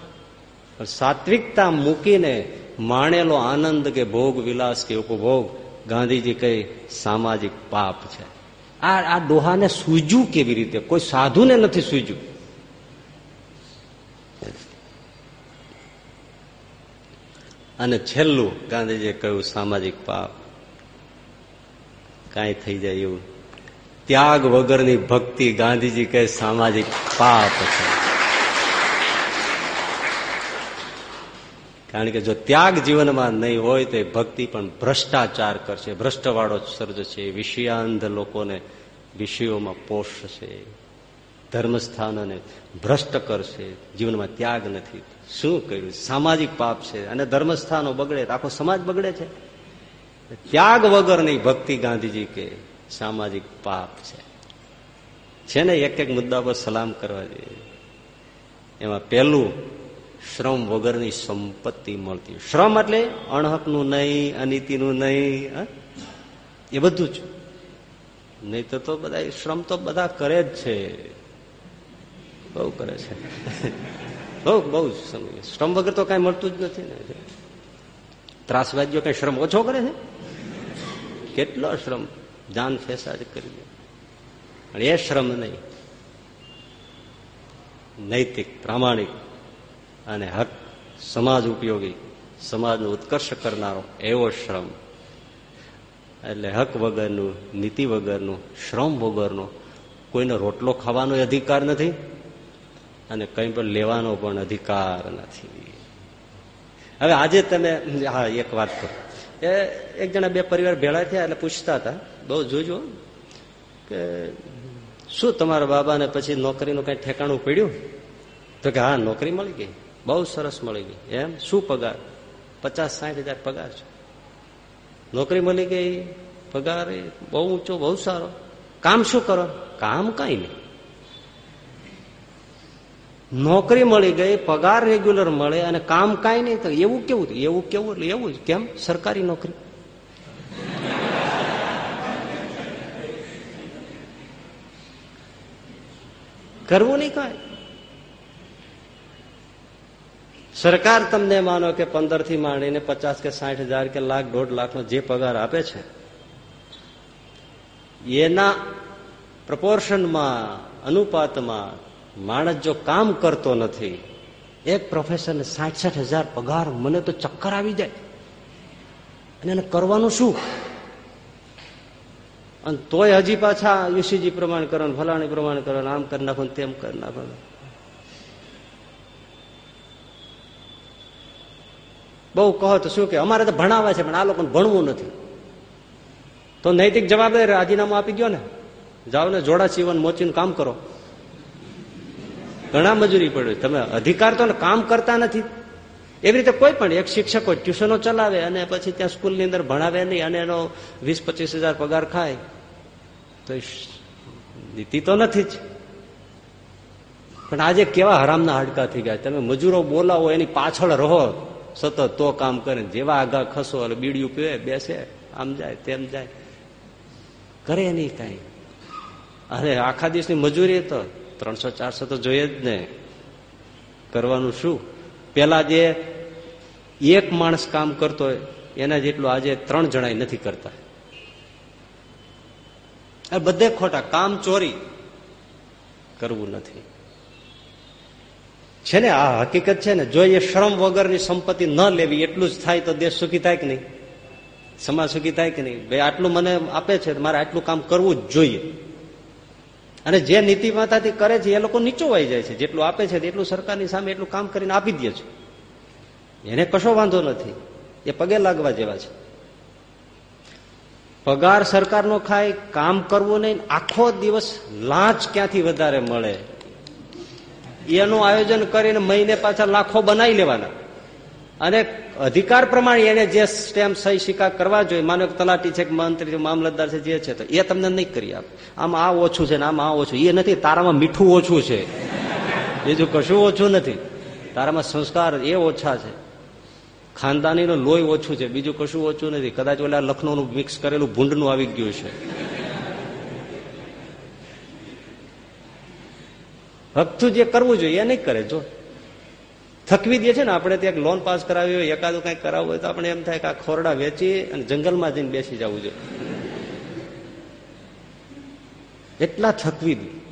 પણ સાત્વિકતા મૂકીને માણેલો આનંદ કે ભોગ વિલાસ કે ઉપભોગ, ગાંધીજી કઈ સામાજિક પાપ છે. આ આ ડોહાને સૂજ્યું કેવી રીતે? કોઈ સાધુને નથી સૂજ્યું. અને છેલ્લું, ગાંધીજીએ કહ્યું, સામાજિક પાપ. કાંઈ થઈ જાય એવું. ત્યાગ વગરની ભક્તિ ગાંધીજી કહે, સામાજિક પાપ છે. કારણ કે જો ત્યાગ જીવનમાં નહીં હોય, તો ભક્તિ પણ ભ્રષ્ટાચાર કરશે. ભ્રષ્ટવાળો સર્જશે વિષયાંધ લોકોને વિષયોમાં પોષશે, ધર્મસ્થાનોને ભ્રષ્ટ કરશે, જીવનમાં ત્યાગ નથી. શું કર્યું? સામાજિક પાપ છે અને ધર્મસ્થાનો બગડે આખો સમાજ બગડે છે. ત્યાગ વગરની ભક્તિ ગાંધીજી કે સામાજિક પાપ છે. છે ને એક એક મુદ્દા પર સલામ કરવા જોઈએ. એમાં પહેલું, શ્રમ વગરની સંપત્તિ મળતી. શ્રમ એટલે અણહકનું નહીં, અનીતિનું નહીં એ બધું જ. નહીં તો તો બધા શ્રમ તો બધા કરે જ છે. બહુ કરે છે. બહુ બહુ શ્રમ વગર તો કઈ મળતું જ નથી ને. ત્રાસવાદીઓ કઈ શ્રમ ઓછો કરે છે? કેટલો શ્રમ? જાન ફેસાદ કરી દે. અને એ શ્રમ નહીં. નૈતિક, પ્રામાણિક અને હક, સમાજ ઉપયોગી, સમાજનો ઉત્કર્ષ કરનારો એવો શ્રમ. એટલે હક વગરનું, નીતિ વગરનું, શ્રમ વગરનું કોઈનો રોટલો ખાવાનો અધિકાર નથી? અને કંઈ પણ લેવાનો પણ અધિકાર નથી. હવે આજે તમે, હા, એક વાત કહો એ, એક જણા બે પરિવાર ભેળા થયા એટલે પૂછતા હતા, બહુ જોજો, કે શું તમારા બાબાને પછી નોકરીનું કઈ ઠેકાણું પડ્યું? તો કે, હા, નોકરી મળી ગઈ. બહુ સરસ મળી ગઈ. એમ, શું પગાર? પચાસ સાઠ હજાર પગાર છે. નોકરી મળી ગઈ? પગાર બહુ ઊંચો, બહુ સારો. કામ શું કરો? કામ કઈ નહીં. નોકરી મળી ગઈ, પગાર રેગ્યુલર મળે અને કામ કાંઈ નહીં તો એવું કેવું એવું કેવું એવું જ. કેમ? સરકારી નોકરી. કરવું નહીં કાંઈ. સરકાર તમને માનો કે પંદરથી માંડીને પચાસ કે સાઠ હજાર કે લાખ, દોઢ લાખનો જે પગાર આપે છે, એના પ્રપોર્શનમાં અનુપાતમાં માણસ જો કામ કરતો નથી, એક પ્રોફેસરને સાઠ સાઠ હજાર પગાર મને તો ચક્કર આવી જાય. અને એને કરવાનું શું? અને તોય હજી પાછા યુસીજી પ્રમાણે કરો ફલાણી પ્રમાણે કરો આમ કરી નાખો તેમ કરી નાખો. બહુ કહો તો શું કે, અમારે તો ભણાવે છે, પણ આ લોકોને ભણવું નથી. તો નૈતિક જવાબદારી રાજીનામું આપી ગયો ને. જાઓ ને જોડા સીવન મોચીને કામ કરો. ઘણા મજૂરી પડ્યું તમે અધિકાર તો કામ કરતા નથી. એવી રીતે કોઈ પણ એક શિક્ષકો ટ્યુશનો ચલાવે અને પછી ત્યાં સ્કૂલની અંદર ભણાવે નહીં અને એનો વીસ પચીસ હજાર પગાર ખાય, તો નીતિ તો નથી જ. પણ આજે કેવા હરામના હાડકા થઈ ગયા. તમે મજૂરો બોલાવો, એની પાછળ રહો. સતત તો કામ કરે. જેવા આગા ખસો એટલે બીડીયું પીવે, બેસે. આમ જાય, તેમ જાય. કરે નહીં કઈ. અરે, આખા દિવસની મજૂરી તો. ત્રણસો ચારસો તો જોઈએ જ ને. કરવાનું શું? પેલા જે એક માણસ કામ કરતો હોય, એના જેટલું આજે ત્રણ જણાય નથી કરતા. બધે ખોટા કામ ચોરી કરવું નથી. છે ને, આ હકીકત છે ને, જો એ શ્રમ વગરની સંપત્તિ ન લેવી, એટલું જ થાય તો દેશ સુખી થાય કે નહીં? સમાજ સુખી થાય કે નહીં? ભાઈ, આટલું મને આપે છે, મારે આટલું કામ કરવું જ જોઈએ. અને જે નીતિ માતાથી કરે છે એ લોકો નીચોવાઈ જાય છે. જેટલું આપે છે એટલું સરકારની સામે એટલું કામ કરીને આપી દે છે. એને કશો વાંધો નથી. એ પગે લાગવા જેવા છે. પગાર સરકારનો ખાય, કામ કરવું નહીં, આખો દિવસ લાંચ ક્યાંથી વધારે મળે? એનું આયોજન કરીને મહિને પાછા લાખો બનાવી લેવાના. અને અધિકાર પ્રમાણે એને જે સ્ટેમ્પ સહી સિક્કા કરવા જોઈએ, માનો તલાટી છે કે મંત્રી છે, મામલતદાર છે, જે છે, તો એ તમને નહીં કરી આપે. આમ આ ઓછું છે ને આમ આ ઓછું. એ નથી, તારામાં મીઠું ઓછું છે. બીજું કશું ઓછું નથી. તારામાં સંસ્કાર એ ઓછા છે. ખાનદાનીનો લોહી ઓછું છે, બીજું કશું ઓછું નથી. કદાચ ઓલા લખનૌનું મિક્સ કરેલું ભૂંડનું આવી ગયું છે. ભક્તું જે કરવું જોઈએ એ નહીં કરે. જો થકવી દે છે ને, આપણે ત્યાં લોન પાસ કરાવી હોય, એકાદું કઈ કરાવવું હોય, તો આપણે એમ થાય કે આ ખોરડા વેચી અને જંગલમાં જઈને બેસી જવું જોઈએ. એટલા થકવી દે.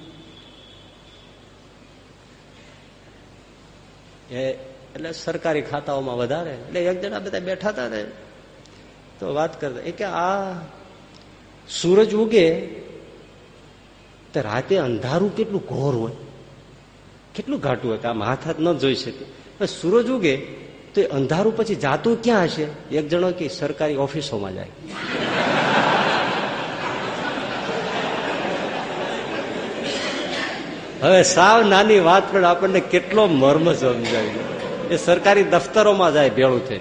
એટલે સરકારી ખાતાઓમાં વધારે. એટલે એક જણા બધા બેઠા હતા ને, તો વાત કરતા, એ કે આ સૂરજ ઉગે, તો રાતે અંધારું કેટલું ઘોર હોય, કેટલું ઘાટું હોય, કે આમ હાથ હાથ ન જોઈ શકે. સૂરજ ઉગે તો એ અંધારું પછી જાતું ક્યાં હશે? એક જણો કે સરકારી ઓફિસોમાં જાય. હવે સાવ નાની વાત પણ આપણને કેટલો મર્મ સમજાય. એ સરકારી દફતરોમાં જાય ભેળું થઈ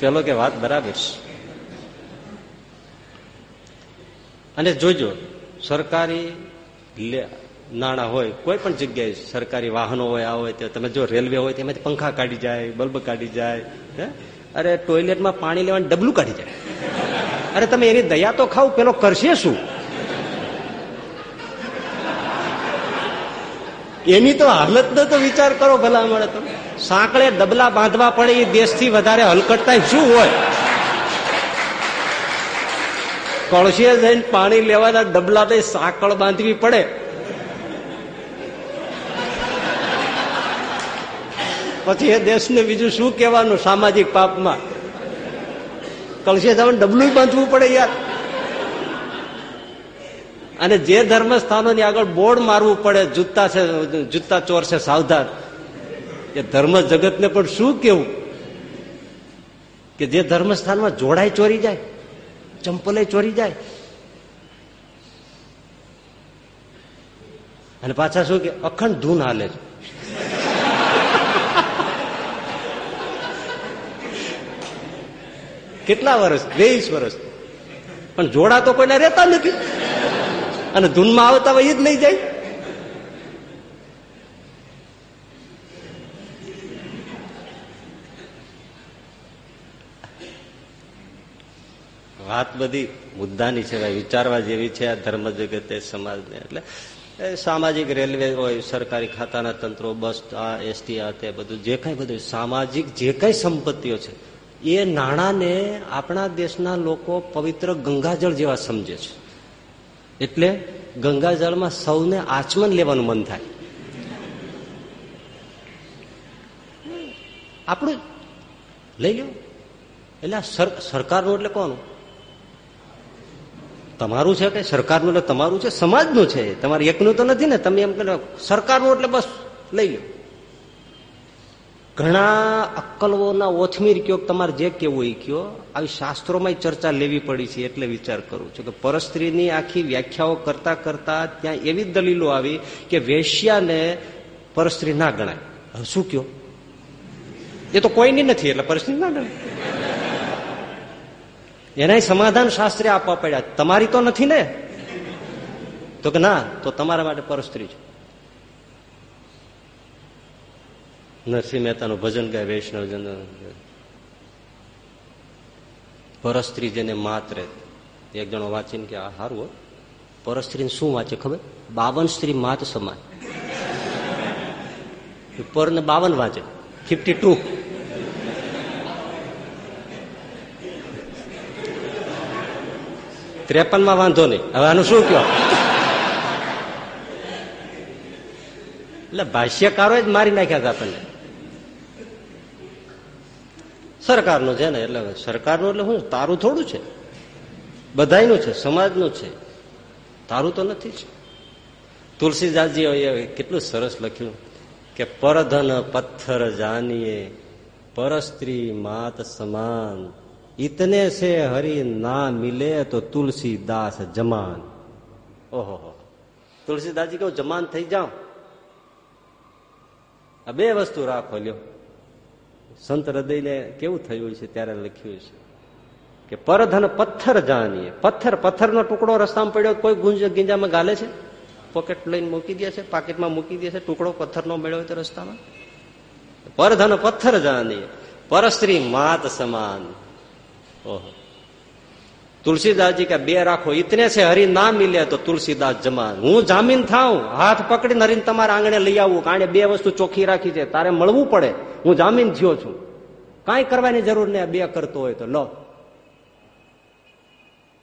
પેલો કે વાત બરાબર અને જોજો, સરકારી નાણાં હોય, કોઈ પણ જગ્યાએ સરકારી વાહનો હોય, આ હોય તો તમે જો રેલવે હોય, તેમાંથી પંખા કાઢી જાય, બલ્બ કાઢી જાય અરે ટોયલેટમાં પાણી લેવાનું ડબલું કાઢી જાય. અરે તમે એની દયા તો ખાવ, પેલો કરશે શું? એની તો હાલત નો તો વિચાર કરો ભલા મળે તો. સાંકળે ડબલા બાંધવા પડે, એ દેશથી વધારે હલકટતા શું હોય? કળશીએ જઈને પાણી લેવાના ડબલા થઈ સાંકળ બાંધવી પડે. પછી એ દેશને બીજું શું કહેવાનું સામાજિક પાપમાં? કળશીએ જવાનું ડબલું બાંધવું પડે યાર. અને જે ધર્મસ્થાનોની આગળ બોર્ડ મારવું પડે, જૂતા છે, જૂતા ચોર છે, સાવધાન. એ ધર્મ જગતને પણ શું કેવું કે જે ધર્મસ્થાનમાં જોડાય ચોરી જાય. ચંપલે ચોરી જાય. અને પાછા શું કે, અખંડ ધૂન હાલે છે. કેટલા વર્ષ? ત્રેવીસ વર્ષ. પણ જોડા તો કોઈને રહેતા નથી. અને ધૂનમાં આવતા હોય એ જ નહીં જાય વાત બધી મુદ્દાની છે વિચારવા જેવી છે આ ધર્મ જગતે, સમાજને. એટલે સામાજિક રેલવે હોય, સરકારી ખાતાના તંત્રો, બસ આ, એસટી આ તે બધું, જે કઈ બધું સામાજિક જે કઈ સંપત્તિઓ છે, એ નાણાંને આપણા દેશના લોકો પવિત્ર ગંગાજળ જેવા સમજે છે. એટલે ગંગાજળમાં સૌને આચમન લેવાનું મન થાય. આપણું લઈ લો એટલે સરકારનું એટલે કોનું? તમારું છે કે સરકારનું એટલે તમારું છે? સમાજનું છે તમારે એકનું તો નથી ને. તમે એમ કે સરકારનું એટલે બસ, લઈ લો. ઘણા અક્કલવોના ઓથમીર કયો તમારે જે કેવું એ કયો. આવી શાસ્ત્રોમાં ચર્ચા લેવી પડી છે એટલે વિચાર કરું છું કે પરસ્ત્રીની આખી વ્યાખ્યાઓ કરતા કરતા ત્યાં એવી દલીલો આવી કે વેશ્યાને પરસ્ત્રી ના ગણાય. શું કયો? એ તો કોઈની નથી એટલે પરસ્ત્રી ના ગણાય. એના સમાધાન શાસ્ત્રે આપવા પડ્યા. તમારી તો નથી ને? તો કે ના, તો તમારા માટે પરસ્ત્રી છે. નરસિંહ મહેતાનું ભજન ગાય વૈષ્ણવજન પરસ્ત્રી જેને માત્ર એક જણો વાંચીને કે, આ સારું પરસ્ત્રીને શું વાંચે ખબર? બાવન સ્ત્રી માત સમાન. પર ને બાવન વાંચે. Fifty two. ત્રેપનમાં વાંધો નહીં. હવે આનું શું કયો? એટલે ભાષ્યકારો જ મારી નાખ્યા હતા આપણને. સરકારનું છે ને, એટલે સરકારનું એટલે શું? તારું થોડું છે. બધાયનું છે, સમાજનું છે. તારું તો નથી જ. તુલસીદાસજી કેટલું સરસ લખ્યું કે, પરધન પથ્થર જાનીએ, પરસ્ત્રી માત સમાન ઇતને છે હરી ના મિલે તો તુલસીદાસ જમાન ઓહો તુલસીદાસજી કહું જમાન થઈ જાઓ આ બે વસ્તુ રાખો લ્યો. સંત હૃદયને કેવું થયું છે ત્યારે લખ્યું છે કે પરધન પથ્થર જાણીએ. પથ્થર, પથ્થરનો ટુકડો રસ્તામાં પડ્યો કોઈ ગુંજ ગીંજામાં ગાલે છે? પોકેટ લઈને મૂકી દે છે, પાકેટમાં મૂકી દે છે, ટુકડો પથ્થરનો મેળવ્યો તો રસ્તામાં? પરધન પથ્થર જાણીએ. પરસ્ત્રી માત સમાન. ઓહો. તુલસીદાસજી કે, બે રાખો, ઇતને છે હરી ના મિલે તો તુલસીદાસ જમા હું જામીન થાઉં, હાથ પકડીને હરીને તમારા આંગણે લઈ આવું, કારણ બે વસ્તુ ચોખ્ખી રાખી છે, તારે મળવું પડે. હું જામીન થયો છું. કાંઈ કરવાની જરૂર નહીં બે કરતો હોય તો. લો.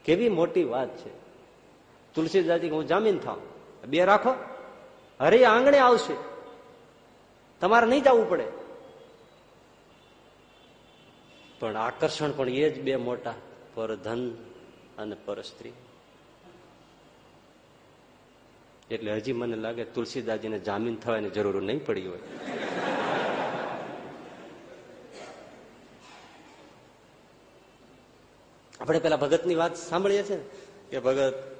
કેવી મોટી વાત છે. તુલસીદાસજી હું જામીન થાઉં. બે રાખો, હરી આંગણે આવશે. તમારે નહીં જવું પડે. પણ આકર્ષણ પણ એ જ બે મોટા, પર ધન અને પર સ્ત્રી. એટલે હજી મને લાગે તુલસીદાસજીને જામીન થવાની જરૂર નહીં પડી હોય. આપણે પેલા ભગતની વાત સાંભળીએ છીએ કે ભગત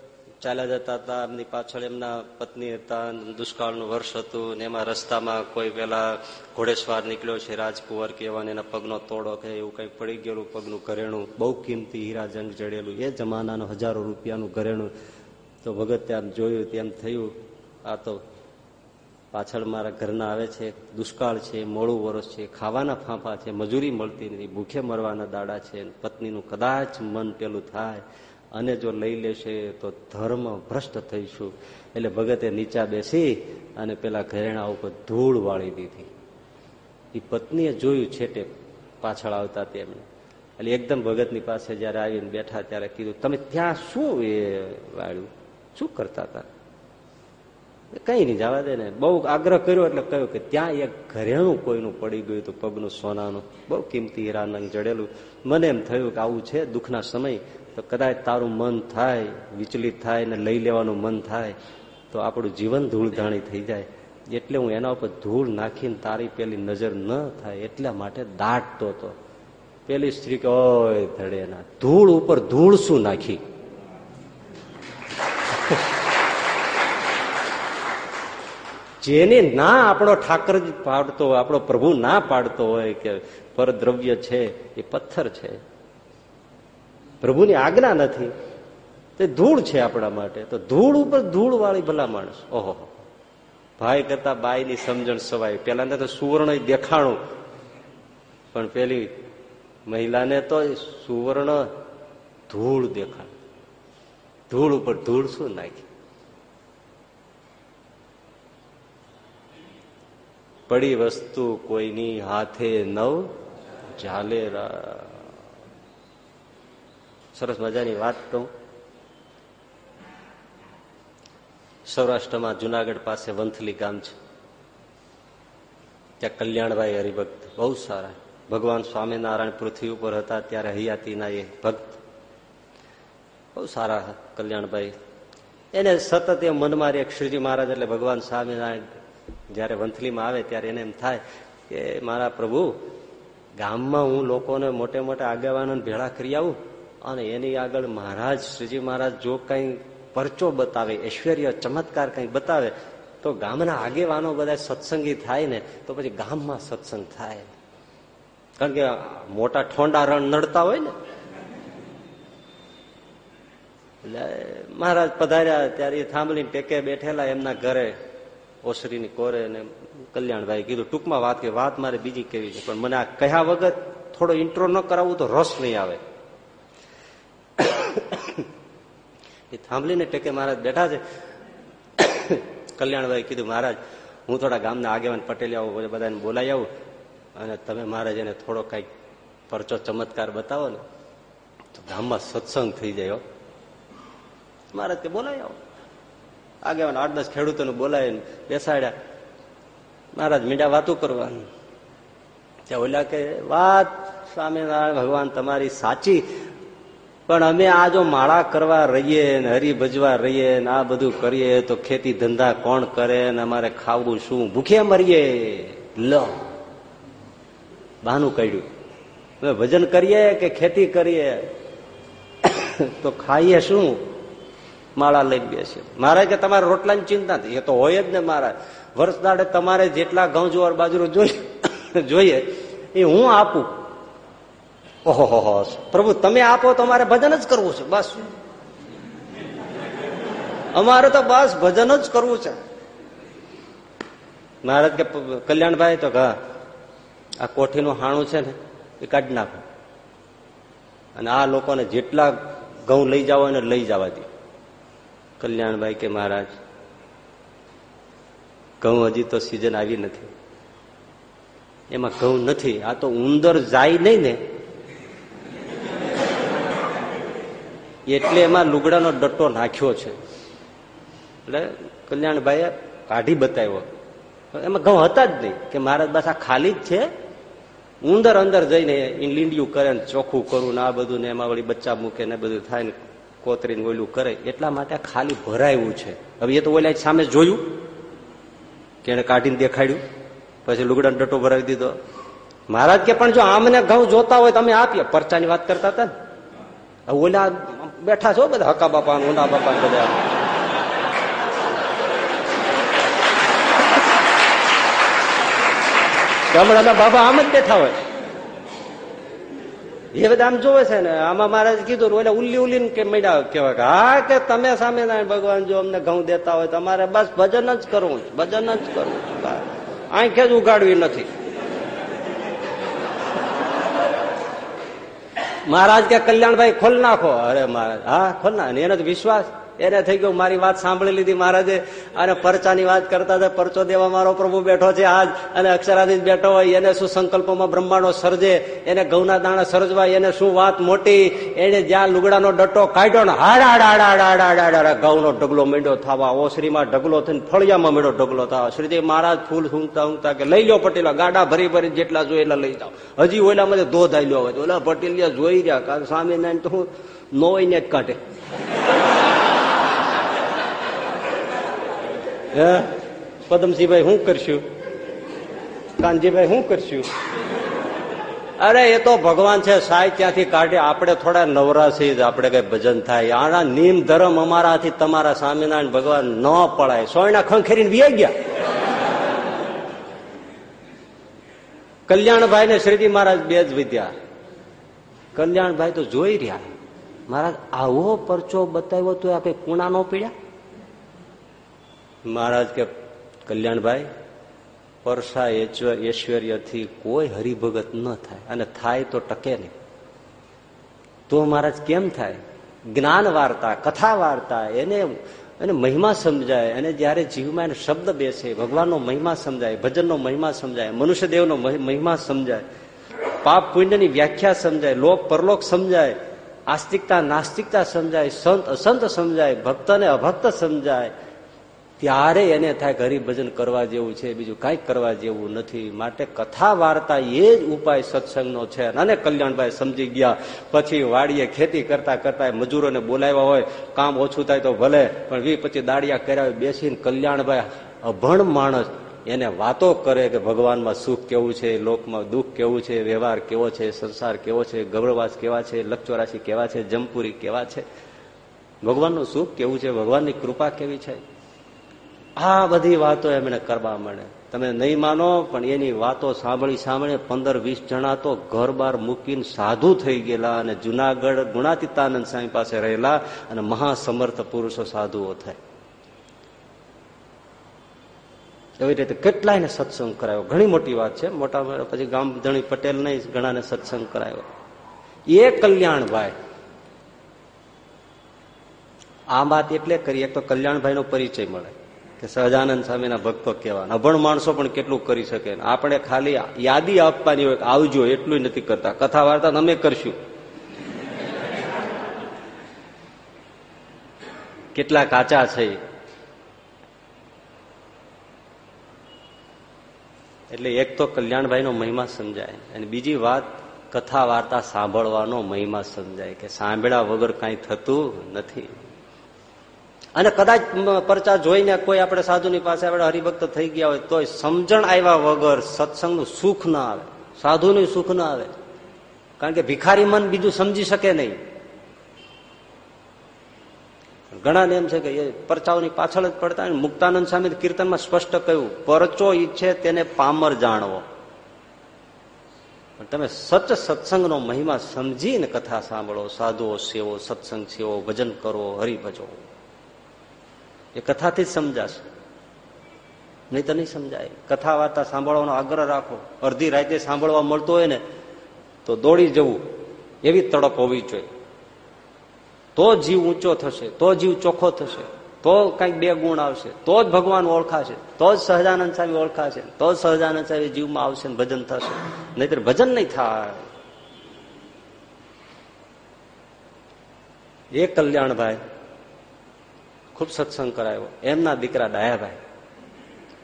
ચાલ્યા જતા હતા. એમની પાછળ એમના પત્ની હતા. દુષ્કાળનું વર્ષ હતું ને એમાં રસ્તામાં કોઈ પેલા ઘોડેસવાર નીકળ્યો છે. રાજકુંવર કે એવા એના પગનો તોડો કે એવું કઈ પડી ગયેલું પગનું ઘરેણું. બહુ કિંમતી હીરા જંગ જડેલું. એ જમાનાનું હજારો રૂપિયાનું ઘરેણું. તો ભગત ત્યાં જોયું તેમ થયું. આ તો પાછળ મારા ઘરના આવે છે. દુષ્કાળ છે, મોડું વરસ છે. ખાવાના ફાંફા છે. મજૂરી મળતી નથી. ભૂખે મરવાના દાડા છે. પત્નીનું કદાચ મન પેલું થાય. અને જો લઈ લેશે તો ધર્મ ભ્રષ્ટ થઈશું. એટલે ભગતે નીચા બેસી અને પેલા ઘરેણા ઉપર ધૂળ વાળી દીધી. એ પત્નીએ જોયું છેટે પાછળ આવતા તેમણે એટલે એકદમ ભગતની પાસે જયારે આવીને બેઠા ત્યારે કીધું, તમે ત્યાં શું એ વાળ્યું? શું કરતા હતા? કઈ નહીં, જવા દે ને. બહુ આગ્રહ કર્યો એટલે કહ્યું કે ત્યાં એક ઘરેણું કોઈનું પડી ગયું હતું, પગનું સોનાનું. બહુ કિંમતી હીરાનંગ જડેલું. મને એમ થયું કે આવું છે દુઃખના સમય. તો કદાચ તારું મન થાય, વિચલિત થાય ને લઈ લેવાનું મન થાય, તો આપણું જીવન ધૂળધાણી થઈ જાય. એટલે હું એના ઉપર ધૂળ નાખીને તારી પેલી નજર ન થાય એટલા માટે દાટતો હતો. પેલી સ્ત્રી કે, ઓય ધડે ધૂળ ઉપર ધૂળ શું નાખી? જેને ના આપણો ઠાકરજી પાડતો આપણો પ્રભુ ના પાડતો હોય કે પરદ્રવ્ય છે, એ પથ્થર છે. પ્રભુની આજ્ઞા નથી. તે ધૂળ છે આપણા માટે. તો ધૂળ ઉપર ધૂળ વાળી ભલા માણસ. ઓહો. ભાઈ કરતા બાઈની સમજણ સવાય. પેલા તો સુવર્ણ દેખાણું. પણ પેલી મહિલાને તો સુવર્ણ ધૂળ દેખાણ ધૂળ ઉપર ધૂળ શું નાખી? પડી વસ્તુ કોઈની હાથે નવ ઝાલેરા. સરસ મજાની વાત કહું. સૌરાષ્ટ્રમાં જુનાગઢ પાસે વંથલી ગામ છે. ત્યાં કલ્યાણભાઈ હરિભક્ત બહુ સારા. ભગવાન સ્વામિનારાયણ પૃથ્વી ઉપર હતા, ત્યારે હૈયાતીના એ ભક્ત બહુ સારા કલ્યાણભાઈ. એને સતત એ મનમાં એક શ્રીજી મહારાજ એટલે ભગવાન સ્વામિનારાયણ જયારે વંથલીમાં આવે, ત્યારે એને એમ થાય કે, મારા પ્રભુ, ગામમાં હું લોકોને મોટે મોટા આગેવાનો ભેળા કરી આવું. અને એની આગળ મહારાજ, શ્રીજી મહારાજ જો કઈ પરચો બતાવે, ઐશ્વર્ય ચમત્કાર કઈ બતાવે, તો ગામના આગેવાનો બધા સત્સંગી થાય ને, તો પછી ગામમાં સત્સંગ થાય. કારણ કે મોટા ઠોંડા રણ નડતા હોય ને. એટલે મહારાજ પધાર્યા, ત્યારે એ થાંભલી ટેકે બેઠેલા એમના ઘરે ઓસરીની કોરે ને કલ્યાણભાઈ કીધું, ટૂંકમાં વાત કે વાત મારે બીજી કેવી છે, પણ મને આ કહ્યા વગર થોડો ઇન્ટ્રો ન કરાવવું તો રસ નહીં આવે. એ થાંભલીને ટેકે મહારાજ બેઠા છે. કલ્યાણભાઈ કીધું, મહારાજ, હું થોડા ગામના આગેવાન પટેલી આવું બધાને બોલાવી આવું અને તમે મહારાજ એને થોડો કંઈક પરચો ચમત્કાર બતાવો ને. તો ગામમાં સત્સંગ થઈ જાય મહારાજ કે બોલાવી આવો. આગેવાન આઠ દસ ખેડૂતોને બોલાવીને બેસાડ્યા. મહારાજ મીંડા વાતું કરવાનું. ઓલા કે, વાત સ્વામિનારાયણ ભગવાન તમારી સાચી પણ અમે આ જો માળા કરવા રહીએ ને હરી ભજવા રહીએ ને આ બધું કરીએ તો ખેતી ધંધા કોણ કરે ને અમારે ખાવું શું? ભૂખે મરીએ. લ. બહાનું કાઢ્યું. ભજન કરીએ કે ખેતી કરીએ? તો ખાઈએ શું? માળા લઈ બેસે. મારે કે તમારે રોટલાની ચિંતા નથી. એ તો હોય જ ને મારા. વર્ષ દાડે તમારે જેટલા ઘઉં જુવાર બાજરો જોઈએ. એ હું આપું. ઓહો પ્રભુ, તમે આપો તો અમારે ભજન જ કરવું છે, બસ. અમારે તો બસ ભજન જ કરવું છે. મહારાજ કે કલ્યાણભાઈ, તો હા આ કોઠીનું હાણું છે ને, એ કાઢી નાખો. અને આ લોકોને જેટલા ઘઉં લઈ જાવ એને લઈ જવા દે. કલ્યાણભાઈ કે, મહારાજ, ઘઉં હજી તો સિઝન આવી નથી. એમાં ઘઉં નથી, આ તો ઉંદર જાય નહીં ને એટલે એમાં લુગડાનો ડટ્ટો નાખ્યો છે. એટલે કલ્યાણભાઈએ કાઢી બતાવ્યો. એમાં ઘઉં હતા જ નહીં કે મહારાજ બસ આ ખાલી જ છે. ઉંદર અંદર જઈને લીંડિયું કરે ને ચોખ્ખું કરું ને આ બધું ને એમાં વળી બચ્ચા મૂકે ને બધું થાય ને કોતરીને ઓલું કરે. એટલા માટે ખાલી ભરાયું છે. હવે એ તો ઓલા સામે જોયું. કે એને કાઢીને દેખાડ્યું. પછી લુગડાનો ડટ્ટો ભરાવી દીધો. મહારાજ કે પણ જો આમને ઘઉં જોતા હોય તમે આપીએ. પરચાની વાત કરતા હતા ને. ઓલા બેઠા છો બધા? હકા બાપા ઊંડા બાપા બધા. ગામડાના બાબા આમ જ બેઠા હોય. એ બધા આમ જોવે છે ને, આમાં મહારાજ કીધું એટલે ઉલ્લી ઉલ્લી કે મળ્યા કેવાય કે, હા કે તમે સામે ભગવાન જો અમને ઘઉં દેતા હોય, તમારે બસ ભજન જ કરવું ભજન જ કરવું આંખે જ ઉગાડવી નથી. મહારાજ કે કલ્યાણભાઈ ખોલ નાખો. અરે મહારાજ હા ખોલ ના એનો તો વિશ્વાસ. એને થઈ ગયું, મારી વાત સાંભળી લીધી મહારાજે. અને પરચાની વાત કરતા હતા, પરચો દેવા મારો પ્રભુ બેઠો છે આજ. અને અક્ષરાધીશ બેઠો હોય, એને શું સંકલ્પમાં બ્રહ્માંડો સર્જે? એને ઘઉંના દાણા સર્જવા એને શું વાત મોટી? એને જ્યાં લુગડાનો ડટ્ટો કાઢ્યો ને હાડ હાડ હાડ હાડ હાડ હાડ હાડ ઘઉંનો ઢગલો માંડ્યો થવા, ઓસરીમાં ઢગલો થઈને ફળિયામાં મેળો ઢગલો થવા. શ્રીજી મહારાજ ફૂલ ઊંઘતા ઊંઘતા કે, લઈ લો પટેલા, ગાડા ભરી ભરી જેટલા જોઈએ એટલા લઈ જાઓ. હજી ઓલા મને ધોધ આવી હોય ઓલા પટેલિયા જોઈ રહ્યા સામે તો હું નોઈને જ કાઢે. હે? પદમસિંહભાઈ શું કરશું? કાનજીભાઈ શું કરશું? અરે, એ તો ભગવાન છે સાહેબ ત્યાંથી કાઢે. આપણે થોડા નવરાશી જ, આપણે કઈ ભજન થાય. આના નિયમ ધર્મ અમારાથી તમારા સ્વામિનારાયણ ભગવાન ન પડાય. સોયના ખંખેરીને વિયા ગયા. કલ્યાણભાઈ ને શ્રીજી મહારાજ બે જ વિદ્યા. કલ્યાણભાઈ તો જોઈ રહ્યા. મહારાજ, આવો પરચો બતાવ્યો તો આપણે કુણા નો પીડ્યા? મહારાજ કે, કલ્યાણભાઈ, પરસા ઐશ્વર્યથી કોઈ હરિભગત ન થાય અને થાય તો ટકે નહીં. તો મહારાજ કેમ થાય? જ્ઞાન વાર્તા, કથા વાર્તા, એને એને મહિમા સમજાય અને જયારે જીવમાં એને શબ્દ બેસે, ભગવાનનો મહિમા સમજાય, ભજનનો મહિમા સમજાય મનુષ્ય દેવનો મહિમા સમજાય, પાપ પુણ્યની વ્યાખ્યા સમજાય, લોક પરલોક સમજાય, આસ્તિકતા, નાસ્તિકતા સમજાય, સંત અસંત સમજાય, ભક્ત અને અભક્ત સમજાય ત્યારે એને થાય હરિભજન કરવા જેવું છે, બીજું કાંઈ કરવા જેવું નથી. માટે કથા વાર્તા એ જ ઉપાય સત્સંગનો છે. અને કલ્યાણભાઈ સમજી ગયા. પછી વાડીએ ખેતી કરતા કરતા મજૂરોને બોલાવ્યા હોય, કામ ઓછું થાય તો ભલે, પણ વી પછી દાડિયા કર્યા બેસીને કલ્યાણભાઈ અભણ માણસ એને વાતો કરે કે ભગવાનમાં સુખ કેવું છે, લોકમાં દુઃખ કેવું છે, વ્યવહાર કેવો છે, સંસાર કેવો છે ગૌરવાસ કેવા છે લક્ષોરાશી કેવા છે, જમપુરી કેવા છે. ભગવાનનું સુખ કેવું છે? ભગવાનની કૃપા કેવી છે? આ બધી વાતો એમણે કરવા મળે તમે નહીં માનો, પણ એની વાતો સાંભળી સાંભળી પંદર વીસ જણા તો ઘર બાર મૂકીને સાધુ થઈ ગયેલા અને જુનાગઢ ગુણાતીતાનંદ સાંઈ પાસે રહેલા અને મહાસમર્થ પુરુષો સાધુઓ થાય. એવી રીતે કેટલાયને સત્સંગ કરાયો? ઘણી મોટી વાત છે. મોટા પછી ગામ ધણી પટેલ નહીં, ઘણાને સત્સંગ કરાયો. એ કલ્યાણભાઈ. આ વાત એટલે કરી, એક તો કલ્યાણભાઈ નો પરિચય મળે. કે સહજાનંદ સ્વામીના ભક્તો કેવા અભણ માણસો પણ કેટલું કરી શકે આપણે ખાલી યાદી આપવાની હોય આવજો એટલું નથી કરતા. કથા વાર્તા અમે કરશું. કેટલા કાચા છે. એટલે એક તો કલ્યાણભાઈ નો મહિમા સમજાય. અને બીજી વાત કથા વાર્તા સાંભળવાનો મહિમા સમજાય કે સાંભળ્યા વગર કઈ થતું નથી. અને કદાચ પરચા જોઈને કોઈ આપણે સાધુની પાસે આપણે હરિભક્ત થઈ ગયા હોય તો સમજણ આવ્યા વગર સત્સંગનું સુખ ના આવે. સાધુનું સુખ ના આવે. કારણ કે ભિખારી મન બીજું સમજી શકે નહીં. ઘણા એમ છે કે એ પરચાઓની પાછળ જ પડતા મુક્તાનંદ સામે કીર્તનમાં સ્પષ્ટ કહ્યું, પરચો ઈચ્છે તેને પામર જાણવો. તમે સચ સત્સંગનો મહિમા સમજીને કથા સાંભળો, સાધુઓ સેવો, સત્સંગ સેવો, ભજન કરો હરિભજો એ કથાથી જ સમજાશે. નહીં તો નહીં સમજાય. કથા વાર્તા સાંભળવાનો આગ્રહ રાખો. અડધી રાતે સાંભળવા મળતો હોય ને, તો દોડી જવું. એવી તડપ હોવી જોઈએ. તો જીવ ઊંચો થશે, તો જીવ ચોખ્ખો થશે, તો કંઈક બે ગુણ આવશે. તો જ ભગવાન ઓળખાશે, તો જ સહજાનંદ સ્વામી ઓળખાશે, તો જ સહજાનંદ સ્વામી જીવમાં આવશે ને ભજન થશે. નહીતર ભજન નહીં થાય. એ કલ્યાણભાઈ ખૂબ સત્સંગ કરાયો. એમના દીકરા ડાયાભાઈ.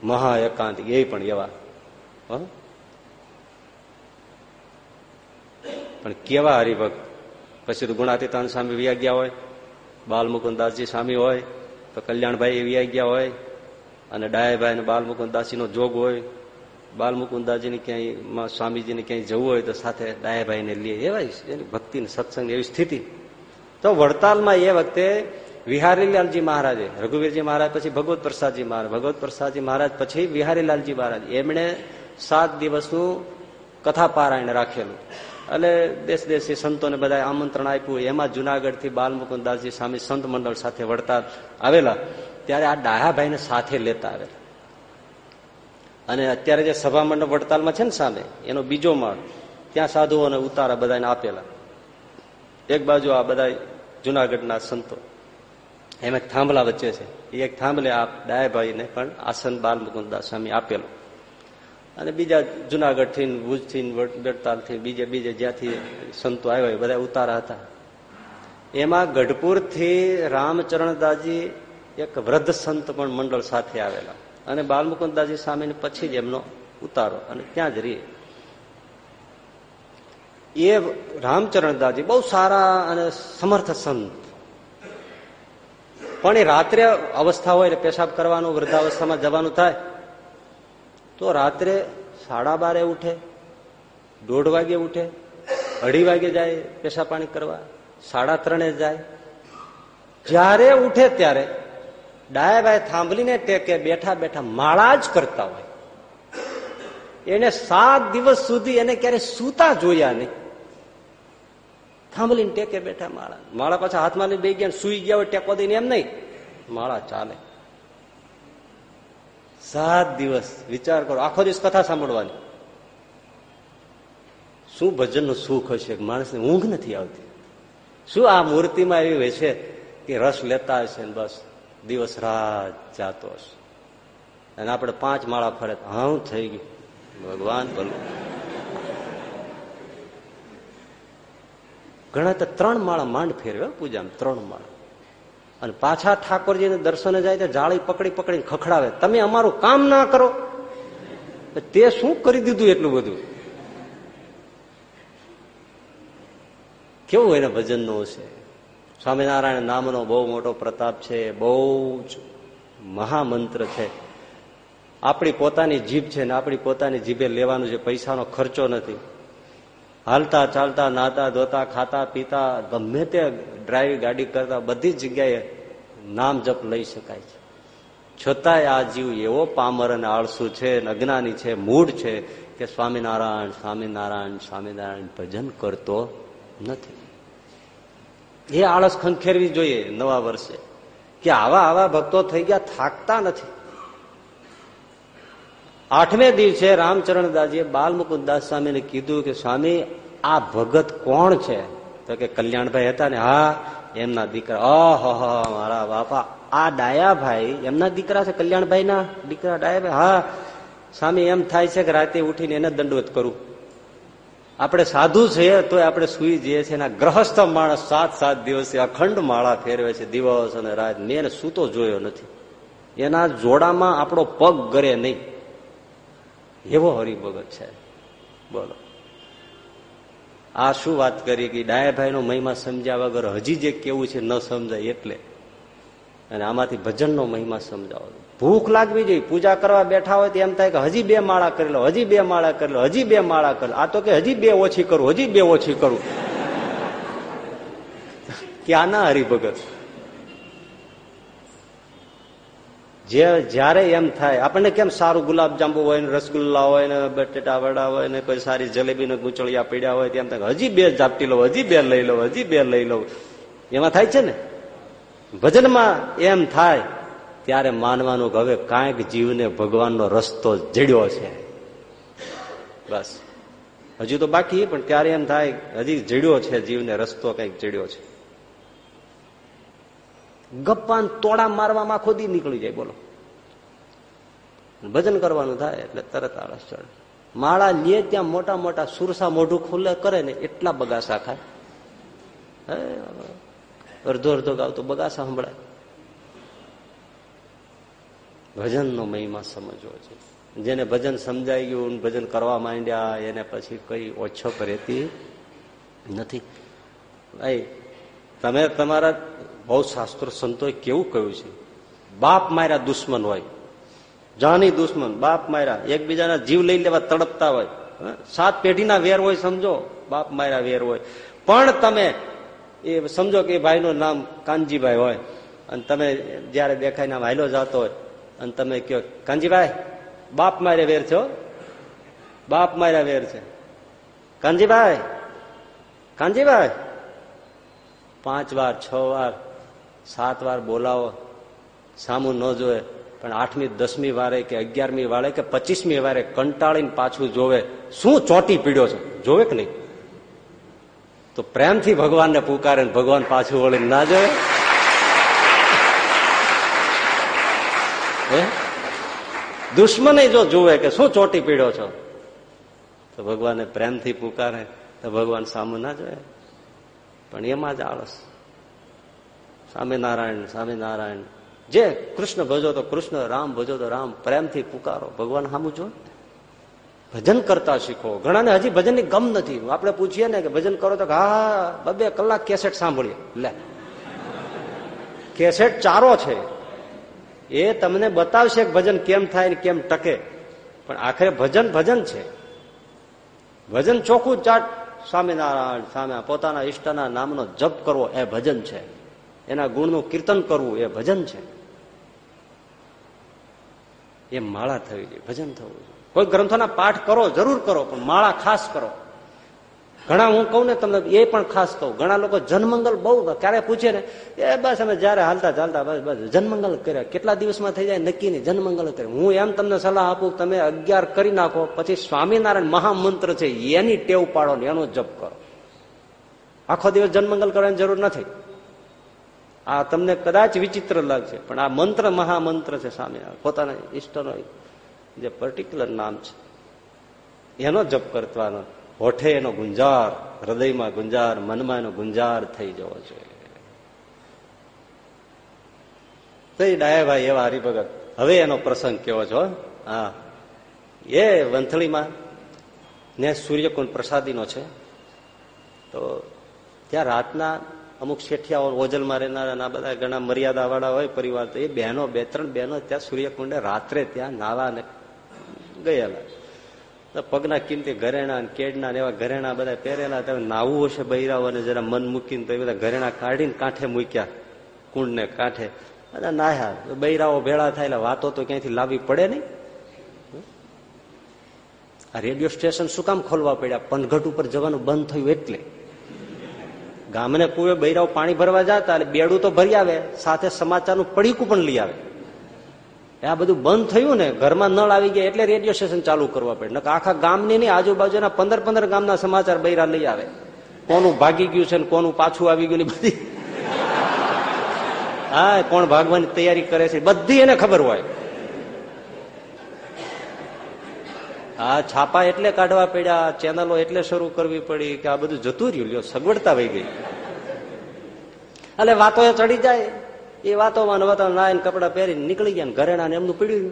મહા એકાંત, એ પણ એવા. પણ કેવા હરિભક્ત? પછી તો ગુણાતીતાન સ્વામી વ્યા ગયા હોય બાલમુકુદાસજી સ્વામી હોય, તો કલ્યાણભાઈ વ્યા ગયા હોય, અને ડાયાભાઈ અને બાલમુકુદાસજીનો જોગ હોય. બાલમુકુદાસજીને ક્યાંય સ્વામીજીને ક્યાંય જવું હોય તો સાથે ડાયાભાઈને લે એવા એની ભક્તિ સત્સંગ એવી સ્થિતિ. તો વડતાલમાં એ વખતે વિહારીલાલજી મહારાજે, રઘુવીરજી મહારાજ, પછી ભગવત પ્રસાદજી મહારાજ, ભગવત પ્રસાદજી મહારાજ, પછી વિહારીલાલજી મહારાજ, એમણે સાત દિવસનું કથા પારાયણ રાખેલું. એટલે દેશ દેશી સંતોને બધા આમંત્રણ આપ્યું. એમાં જુનાગઢથી બાલમુકુદાસજી સ્વામી સંત મંડળ સાથે વડતાલ આવેલા. ત્યારે આ ડાયાભાઈને સાથે લેતા આવેલા. અને અત્યારે જે સભા મંડળ વડતાલમાં છે ને સામે, એનો બીજો માળ, ત્યાં સાધુઓને ઉતારા બધાને આપેલા. એક બાજુ આ બધા જુનાગઢના સંતો. એમ એક થાંભલા વચ્ચે છે. એ એક થાંભલે આ ડાયાભાઈને પણ આસન બાલ મુકુદાસ સ્વામી આપેલું. અને બીજા જુનાગઢથી ભુજથી ભુજથી વડતાલથી બીજે બીજે જ્યાંથી સંતો આવ્યા બધા ઉતારા હતા. એમાં ગઢપુરથી રામચરણદાસજી એક વૃદ્ધ સંત પણ મંડળ સાથે આવેલા. અને બાલમુકુદાસજી સ્વામીને પછી જ એમનો ઉતારો અને ત્યાં જ રહીએ એ રામચરણદાસજી બહુ સારા અને સમર્થ સંત. પણ એ રાત્રે અવસ્થા હોય એટલે પેશાબ કરવાનું, વૃદ્ધાવસ્થામાં જવાનું થાય, તો રાત્રે સાડા બારે ઉઠે, દોઢ વાગે ઉઠે, અઢી વાગે જાય પેશાબ પાણી કરવા, સાડા ત્રણે જાય. જ્યારે ઉઠે ત્યારે ડાયાભાઈ થાંભલીને ટેકે બેઠા બેઠા માળા જ કરતા હોય. એને સાત દિવસ સુધી એને ક્યારે સૂતા જોયા નહીં. થાંભલીને ટેકે બેઠા માળા. માળા પાછા હાથમાં લઈ બે ગયા સુઈ ગયા હોય ટેકો દઈને એમ નહીં. માળા ચાલે. સાત દિવસ વિચાર કરો, આખો દિવસ કથા સાંભળવાની. શું ભજનનું સુખ હશે? માણસને ઊંઘ નથી આવતી. શું આ મૂર્તિમાં એવી હોય છે કે રસ લેતા હશે બસ, દિવસ રાત જાતો હશે. અને આપણે પાંચ માળા ફરે હા થઈ ગયું ભગવાન બોલું. ઘણા તો ત્રણ માળા માંડ ફેરવ્યો પૂજામાં ત્રણ માળા. અને પાછા ઠાકોરજીને દર્શને જાય તો જાળી પકડી પકડીને ખખડાવે. તમે અમારું કામ ના કરો. તે શું કરી દીધું એટલું બધું? કેવું એને ભજનનો છે સ્વામિનારાયણ નામનો બહુ મોટો પ્રતાપ છે, બહુ જ મહામંત્ર છે. આપણી પોતાની જીભ છે ને આપણી પોતાની જીભે લેવાનું છે પૈસાનો ખર્ચો નથી. હાલતા, ચાલતા નાતા ધોતા, ખાતા, પીતા, ગમે તે ડ્રાઈવ ગાડી કરતા, બધી જગ્યાએ નામ જપ લઈ શકાય છે. છતાંય આ જીવ એવો પામર અને આળસુ છે અજ્ઞાની છે મૂળ છે કે સ્વામિનારાયણ સ્વામિનારાયણ સ્વામિનારાયણ ભજન કરતો નથી. એ આળસ ખંખેરવી જોઈએ નવા વર્ષે. કે આવા આવા ભક્તો થઈ ગયા, થાકતા નથી. આઠમે દિવસે રામચરણદાસજીએ બાલમુકુદાસ સ્વામીને કીધું કે સ્વામી, આ ભગત કોણ છે? તો કે કલ્યાણભાઈ હતા ને, હા, એમના દીકરા, અહ મારા બાપા, આ ડાયાભાઈ, એમના દીકરા છે કલ્યાણભાઈ ના દીકરા ડાયાભાઈ? હા. સ્વામી, એમ થાય છે કે રાતે ઉઠીને એને દંડવત કરું. આપણે સાધુ છીએ તો આપણે સુઈ જઈએ છીએ. એના ગ્રહસ્થ માણસ સાત સાત દિવસે અખંડ માળા ફેરવે છે દિવસ અને રાત. મેં સૂતો જોયો નથી. એના જોડામાં આપણો પગ ગરે નહીં. એવો હરિભગત છે. બોલો. આ શું વાત કરી કે ડાયાભાઈ નો મહિમા સમજ્યા વગર હજી જે કેવું છે ન સમજાય એટલે. અને આમાંથી ભજનનો મહિમા સમજાવો. ભૂખ લાગવી જોઈએ. પૂજા કરવા બેઠા હોય તો એમ થાય કે હજી બે માળા કરી લો, હજી બે માળા કરી લો, હજી બે માળા કરી આ તો કે હજી બે ઓછી કરું, હજી બે ઓછી કરું. ક્યાં ના હરિભગત. જે જયારે એમ થાય, આપણને કેમ સારું ગુલાબ જાંબુ હોય ને રસગુલ્લા હોય ને બટેટા વડા હોય ને કોઈ સારી જલેબી ને ગુચળિયા પીડ્યા હોય તેમ થાય, હજી બે ઝાપટી લો હજી બે લઈ લો હજી બે લઈ લઉં. એમાં થાય છે ને? ભજનમાં એમ થાય, ત્યારે માનવાનું કે હવે કાંઈક જીવને ભગવાનનો રસ્તો જડ્યો છે. બસ. હજુ તો બાકી પણ ત્યારે એમ થાય, હજી જડ્યો છે, જીવને રસ્તો કંઈક જડ્યો છે. ગપ્પાન તોડા મારવામાં ખોદી નીકળી જાય, બોલો. ભજન કરવાનું થાય એટલે તરત આળસ ચડે. માળા લે ત્યાં મોટા મોટા સુરસા મોઢું ખુલ્લે કરે ને એટલા બગાસા ખાય. અડધો અડધો ગાવ તો બગાસા સંભળાય. ભજનનો મહિમા સમજવો છે. જેને ભજન સમજાઈ ગયું ભજન કરવા માંડ્યા, એને પછી કઈ ઓછો રહેતી નથી. ભાઈ, તમે તમારા બહુ શાસ્ત્રો સંતોએ કેવું કહ્યું છે? બાપ માર્યા દુશ્મન હોય. જાની દુશ્મન, બાપ માર્યા. એકબીજાના જીવ લઈ લેવા તડપતા હોય. સાત પેઢીના વેર હોય સમજો, બાપ માર્યા વેર હોય. પણ તમે એ સમજો કે ભાઈનું નામ કાનજીભાઈ હોય. અને તમે જયારે દેખાય હાઈલો જતો હોય, અને તમે કયો, કાનજીભાઈ, બાપ મારે વેર છો? બાપ માર્યા વેર છે. કાનજીભાઈ કાનજીભાઈ. પાંચ વાર, છ વાર સાત વાર બોલાવો, સામું ન જોવે, પણ આઠમી, દસમી વારે કે અગિયારમી વારે કે પચીસમી વારે કંટાળીને પાછું જોવે, શું ચોટી પીડ્યો છે? જોવે કે નહીં? તો પ્રેમથી ભગવાનને પુકારે ભગવાન પાછું વળીને ના જોવે. દુશ્મને જો જુએ કે શું ચોટી પીડ્યો છો? તો ભગવાનને પ્રેમથી પુકારે, તો ભગવાન સામું ના જોયે પણ એમાં જ આળસ. સ્વામિનારાયણ સ્વામિનારાયણ. જે કૃષ્ણ ભજો તો કૃષ્ણ, રામ ભજો તો રામ, પ્રેમથી પુકારો. ભગવાન સામું જો ભજન કરતા શીખો. ઘણાને હજી ભજનની ગમ નથી. આપણે પૂછીએ ને કે ભજન કરો તો હા, બબે, કલાક કેસેટ સાંભળીએ. લે. કેસેટ ચારો છે. એ તમને બતાવશે કે ભજન કેમ થાય ને કેમ ટકે. પણ આખરે ભજન ભજન છે. ભજન ચોખ્ખું ચાટ. સ્વામિનારાયણ સામે પોતાના ઈષ્ટના નામનો જપ કરવો એ ભજન છે. એના ગુણનું કીર્તન કરવું એ ભજન છે. એ માળા થવી જોઈએ, ભજન થવું જોઈએ. કોઈ ગ્રંથોના પાઠ કરો, જરૂર કરો, પણ માળા ખાસ કરો. ઘણા હું કહું ને તમને, એ પણ ખાસ કહું. ઘણા લોકો જનમંગલ બહુ ક્યારે પૂછે ને, એ બસ અમે જયારે હાલતા ચાલતા, બસ બસ, જનમંગલ કર્યા. કેટલા દિવસમાં થઈ જાય? નક્કી નહીં, જનમંગલ કરે હું એમ તમને સલાહ આપું, તમે અગિયાર કરી નાખો, પછી સ્વામિનારાયણ મહામંત્ર છે, એની ટેવ પાડો ને એનો જપ કરો. આખો દિવસ જનમંગલ કરવાની જરૂર નથી. આ તમને કદાચ વિચિત્ર લાગશે, પણ આ મંત્ર મહામંત્ર છે સામે પોતાના ઈષ્ટનો જે પર્ટિક્યુલર નામ છે. એનો જપ કરવાનો, હોઠે એનો ગુંજાર, હૃદયમાં ગુંજાર, મનમાં એનો ગુંજાર થઈ જવો જોઈએ. તો એ ડાયાભાઈ એવા હરિભગત. હવે એનો પ્રસંગ કેવો છો હા. એ વંથળીમાં, ને સૂર્યકુંડ પ્રસાદીનો છે. તો ત્યાં રાતના અમુક શેઠિયાઓ ઓજલમાં રહેનારા બધા ઘણા મર્યાદા વાળા હોય, પરિવાર તો એ બહેનો, બે, ત્રણ બહેનો ત્યાં સૂર્યકુંડે રાત્રે ત્યાં નાવા ને ગયેલા પગના કિંમતી ઘરેણા કેડના એવા ઘરેણા બધા પહેરેલા તમે નાવું હશે બૈરાઓને જરા મન મૂકીને તો એ બધા ઘરેણા કાઢીને કાંઠે મૂક્યા, કુંડને કાંઠે. અને નાહ્યા. બૈરાઓ ભેળા થાય વાતો તો ક્યાંથી લાવવી પડે નહીં? આ રેડિયો સ્ટેશન શું કામ ખોલવા પડ્યા? પનઘટ ઉપર જવાનું બંધ થયું એટલે. ગામને કુવે, બૈરાઓ પાણી ભરવા જતા એટલે બેડું તો ભરી આવે, સાથે સમાચારનું પડીકું પણ લઈ આવે. આ બધું બંધ થયું ને, ઘરમાં નળ આવી ગયા એટલે રેડિયો સ્ટેશન ચાલુ કરવા પડે. આખા ગામની નહીં, આજુબાજુના પંદર પંદર ગામના સમાચાર બૈરા લઈ આવે. કોનું ભાગી ગયું છે ને કોનું પાછું આવી ગયું બધી. હા, કોણ ભાગવાની તૈયારી કરે છે બધી એને ખબર હોય. હા છાપા એટલે કાઢવા પડ્યા ચેનલો એટલે શરૂ કરવી પડી કે આ બધું જતું રહ્યું. લ્યો, સગવડતા વહી ગઈ. એટલે વાતો ચડી જાય. એ વાતોમાં વાતો નાયન કપડા પહેરીને નીકળી ગયા ઘરેણા એમનું પીડ્યું.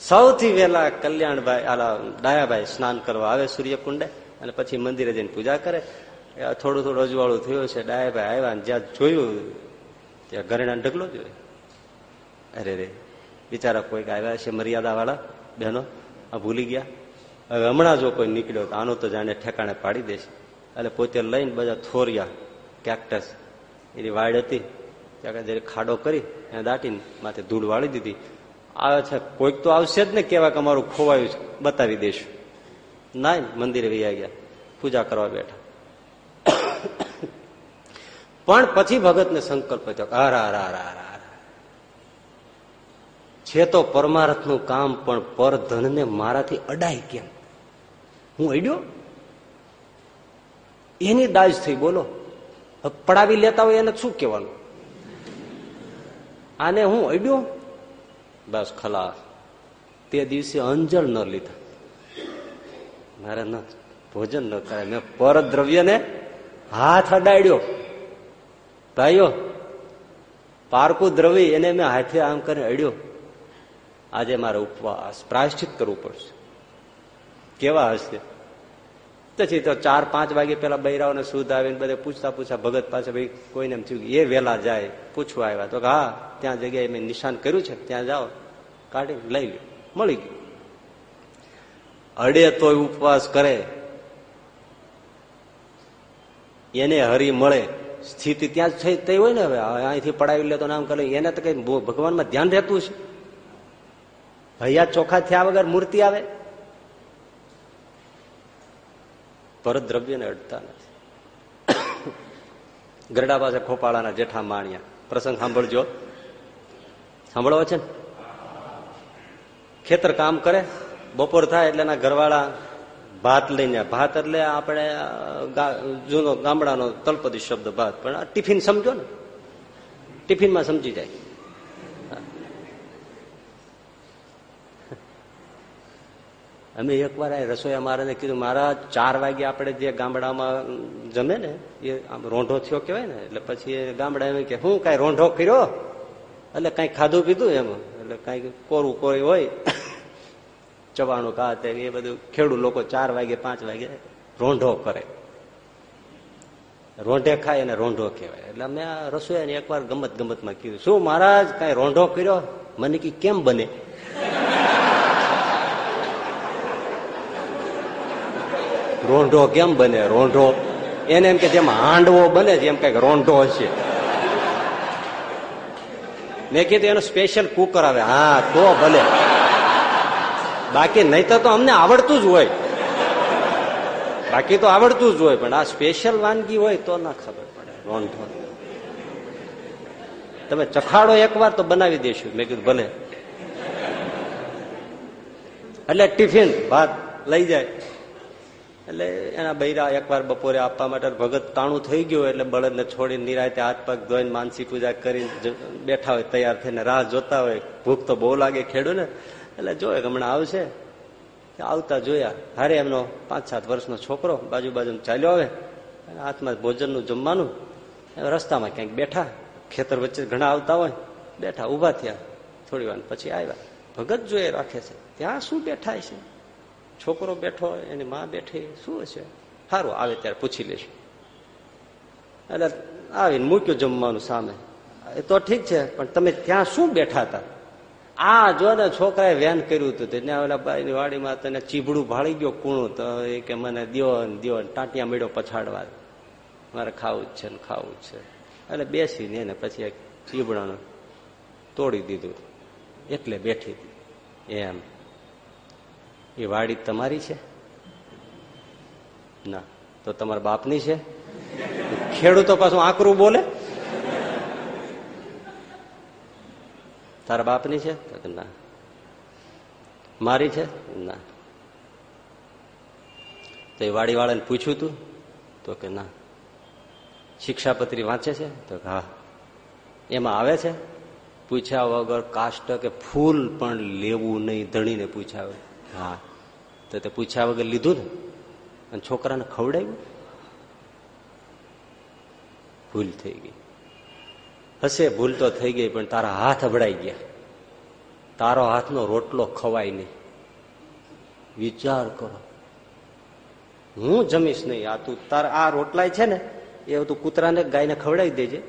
સૌથી વહેલા કલ્યાણભાઈ, આલા, ડાયાભાઈ સ્નાન કરવા આવે સૂર્યકુંડે અને પછી મંદિરે જઈને પૂજા કરે. થોડું થોડું અજવાળું થયું છે ડાયાભાઈ આવ્યા ને જ્યાં જોયું, ત્યાં ઘરેણા ઢગલો જોયો. અરે રે, બિચારા કોઈક આવ્યા છે મર્યાદા વાળા બહેનો, આ ભૂલી ગયા. હવે હમણાં જો કોઈ નીકળ્યો તો આનું તો જાણે ઠેકાણે પાડી દેશે. એટલે પોતે લઈને બધા થોરિયા કેક્ટસ એની વાડ હતી. ત્યાં ખાડો કરી એને દાટીને માથે ધૂળ વાળી દીધી. આવે છે, કોઈક તો આવશે જ ને કેવા કે અમારું ખોવાયું છે, બતાવી દઈશું ના મંદિરે વૈયા ગયા પૂજા કરવા બેઠા. પણ પછી ભગતને સંકલ્પ થયો હારા હારા હારા છે તો પરમાર્થનું કામ, પણ પરધનને મારાથી અડાય કેમ? હું અડ્યો એની દાજ થઈ, બોલો. પડાવી લેતા હોય એને શું કહેવાનું? આને હું અડ્યો બસ, ખલાસ. તે દિવસે અંજળ ન લીધા. મારે ન, ભોજન ન કરાય. મેં પરદ્રવ્યને હાથ અડાડ્યો. ભાઈઓ, પારકું દ્રવ્ય એને મેં હાથે આમ કરીને અડ્યો. આજે મારે ઉપવાસ પ્રાયશ્ચિત કરવું પડશે. કેવા હશે? પછી તો ચાર, પાંચ વાગે પેલા બૈરાઓને સુધ આવીને બધે પૂછતા પૂછતા ભગત પાસે ભાઈ કોઈને એમ થયું એ વેલા જાય, પૂછવા આવ્યા. તો હા, ત્યાં જગ્યાએ મેં નિશાન કર્યું છે, ત્યાં જાઓ. કાઢી, લઈ લો મળી ગયું. અડે તોય ઉપવાસ કરે. એને હરી મળે. સ્થિતિ ત્યાં જ થઈ હોય ને હવે. અહીંથી પડાવી લે તો નામ કરે. એને તો કઈ ભગવાનમાં ધ્યાન રહેતું છે ભૈયા ચોખા થયા વગર મૂર્તિ આવે? પરદ્રવ્યને અડતા નથી. ગરડા પાસે ખોપાળાના જેઠા માણ્યા. પ્રસંગ સાંભળજો. સાંભળવો છે ને? ખેતર કામ કરે, બપોર થાય એટલે એના ઘરવાળા ભાત લઈને ભાત એટલે આપણે જૂનો ગામડાનો તલપદી શબ્દ ભાત. પણ ટિફિન સમજો ને. ટિફિનમાં સમજી જાય. અમે એકવાર રસોઈ અમારે કીધું મારા ચાર વાગે આપણે જે ગામડામાં જમે ને, એ આમ રોંઢો થયો કેવાય ને, એટલે પછી ગામડા એમ કે, હું કઈ રોંઢો કર્યો? એટલે કઈ ખાધું પીધું એમ? એટલે કઈ કોરું કોઈ હોય? ચવાણું કાતે એ બધું ખેડૂત લોકો ચાર વાગે, પાંચ વાગે રોંઢો કરે. રોંઢે ખાય અને રોંઢો કહેવાય. એટલે મેં આ એક એકવાર ગમત ગમતમાં કીધું, શું મહારાજ, કઈ રોંઢો કર્યો? મને કી કેમ બને? રોંઢો કેમ બને? રોંઢો. એને એમ કે જેમ હાંડવો બને છે, એમ કંઈક રોંઢો હશે. મેં કીધું એનો સ્પેશિયલ કુકર આવે. હા, તો ભલે. બાકી નહીં તો અમને આવડતું જ હોય. બાકી તો આવડતું જ હોય, પણ આ સ્પેશિયલ વાનગી હોય તો ના ખબર પડે. રોંઢો. તમે ચખાડો એકવાર તો બનાવી દેશું. મેં કીધું, ભલે. એટલે ટિફિન, ભાત લઈ જાય. એટલે એના બૈરા એકવાર બપોરે આપવા માટે ભગત તાણું થઈ ગયું એટલે બળદને છોડીને નિરાયતે હાથ પગ ધોઈને માનસી પૂજા કરીને બેઠા હોય, તૈયાર થઈને રાહ જોતા હોય. ભૂખ તો બહુ લાગે ખેડૂ ને એટલે જોયે હમણાં આવશે આવતા જોયા. હારે એમનો પાંચ સાત વર્ષનો છોકરો બાજુ બાજુ ચાલ્યો આવે હાથમાં ભોજનનું જમવાનું રસ્તામાં ક્યાંક બેઠા. ખેતર વચ્ચે ઘણા આવતા હોય, બેઠા ઊભા થયા. થોડી વાર પછી આવ્યા. ભગત જોઈએ રાખે છે, ત્યાં શું બેઠા છે છોકરો બેઠો એની માં બેઠી, શું હશે? સારું આવે ત્યારે પૂછી લેશું. એટલે આવીને મૂક્યું જમવાનું સામે. એ તો ઠીક છે, પણ તમે ત્યાં શું બેઠા હતા? આ જો ને છોકરાએ વેન કર્યું હતું તેને ઓલા બાઈની વાડીમાં તને ચીભડું ભાળી ગયો કૂણું, તો એ કે મને દ્યો દ્યો ટાંટિયા મેળો પછાડવા મારે ખાવું જ છે ને ખાવું જ છે. એટલે બેસીને એને પછી એક ચીબડાનું તોડી દીધું. એટલે બેઠી હતી. એમ. એ વાડી તમારી છે? ના. તો તમારા બાપની છે? ખેડૂતો પાછું આકરું બોલે? તારા બાપની છે? ના. મારી છે? ના. તો એ વાડીવાળાને પૂછ્યું તું? તો કે ના. શિક્ષાપત્રી વાંચે છે? તો હા. એમાં આવે છે? પૂછ્યા વગર કાષ્ટ કે ફૂલ પણ લેવું નહીં, ધણીને પૂછ્યા હા. તો તે પૂછ્યા વગર લીધું ને? અને છોકરાને ખવડાવ્યું? ભૂલ થઈ ગઈ. હશે, ભૂલ તો થઈ ગઈ, પણ તારા હાથ અભડાઈ ગયા. તારો હાથનો રોટલો ખવાય નહીં. વિચાર કરો. હું જમીશ નહીં. આ તું તારા આ રોટલાય છે ને, એ તું કૂતરાને, ગાયને ખવડાવી દેજે.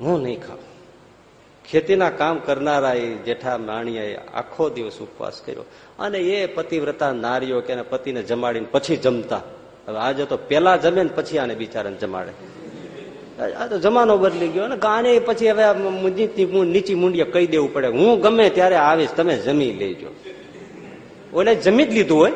હું નહીં ખાવ ખેતીના કામ કરનારા એ જેઠા માણિયાએ આખો દિવસ ઉપવાસ કર્યો. અને એ પતિવ્રતા નારીઓ કે પતિને જમાડીને પછી જમતા. હવે આજે તો પેલા જમે ને પછી આને બિચારાને જમાડે. આ તો જમાનો બદલી ગયો ને આને પછી હવે નીચી મુંડીએ કહી દેવું પડે. હું ગમે ત્યારે આવીશ, તમે જમી લેજો. ઓલે જમી જ લીધું હોય.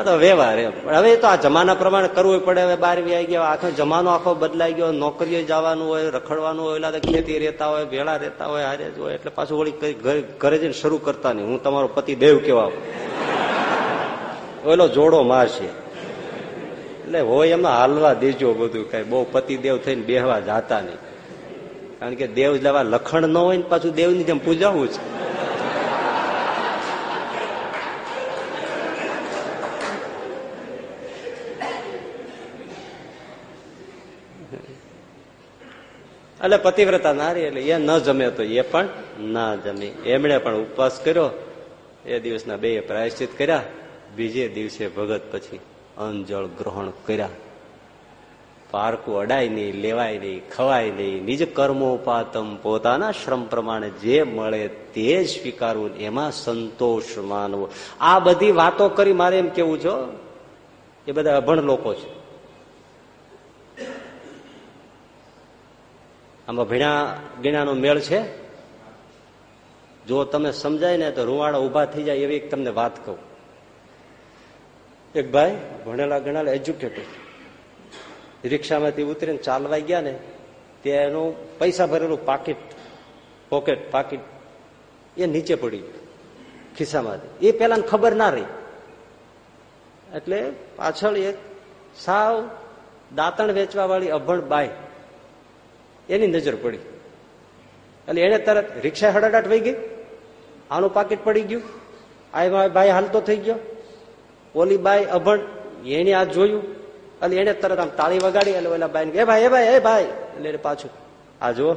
આ તો વ્યવહાર એમ. હવે તો આ જમાના પ્રમાણે કરવું પડે. હવે બાર આવી ગયા, આખો જમાનો આખો બદલાઈ ગયો. નોકરીએ જવાનું હોય, રખડવાનું હોય એટલે ખેતી રહેતા હોય ભેળા રહેતા હોય, હારે જ હોય. એટલે પાછું વળી ઘરે જઈને શરૂ કરતા નહીં. હું તમારો પતિ દેવ કેવા ઓલો જોડો મારશે એટલે હોય એમાં હાલવા દેજો બધું કઈ. બહુ પતિદેવ થઈને બેહવા જાતા નહીં. કારણ કે દેવ લેવા લખણ ન હોય ને પાછું દેવની જેમ પૂજાવું છે. એટલે પતિવ્રતા નારી એટલે એ ન જમે તો એ પણ ના જમે. એમણે પણ ઉપવાસ કર્યો. એ દિવસના બે પ્રાયશ્ચિત કર્યા. બીજે દિવસે ભગત પછી અંજળ ગ્રહણ કર્યા. પારકું અડાય નહીં, લેવાય નહીં, ખવાય નહીં. નિજ કર્મોપાતમ પોતાના શ્રમ પ્રમાણે જે મળે તે જ સ્વીકારવું એમાં સંતોષ માનવો. આ બધી વાતો કરી મારે એમ કેવું છો? એ બધા અભણ લોકો છે. આમાં ભીણા ગીણાનો મેળ છે. જો તમે સમજાય ને તો રૂવાડા ઊભા થઈ જાય એવી એક તમને વાત કહું. એક ભાઈ ભણેલા ગણેલા એજ્યુકેટેડ રિક્ષામાંથી ઉતરીને ચાલવા ગયા ને તેનું પૈસા ભરેલું પાકીટ પોકેટ પાકીટ એ નીચે પડી ખિસ્સામાંથી. એ પેલા ખબર ના રહી. એટલે પાછળ એક સાવ દાંતણ વેચવા વાળી અભણ બાઈ એની નજર પડી. એટલે એને તરત રિક્ષા હડાડાટ વહી ગઈ. આનું પાકીટ પડી ગયું. આ ભાઈ હાલતો થઈ ગયો. ઓલી બાઈ અભણ એને આ જોયું. એટલે એને તરત આમ તાળી વગાડી એટલે ઓલા બાઈ એ ભાઈ એ ભાઈ એ ભાઈ. એટલે એને પાછું, આ જુઓ,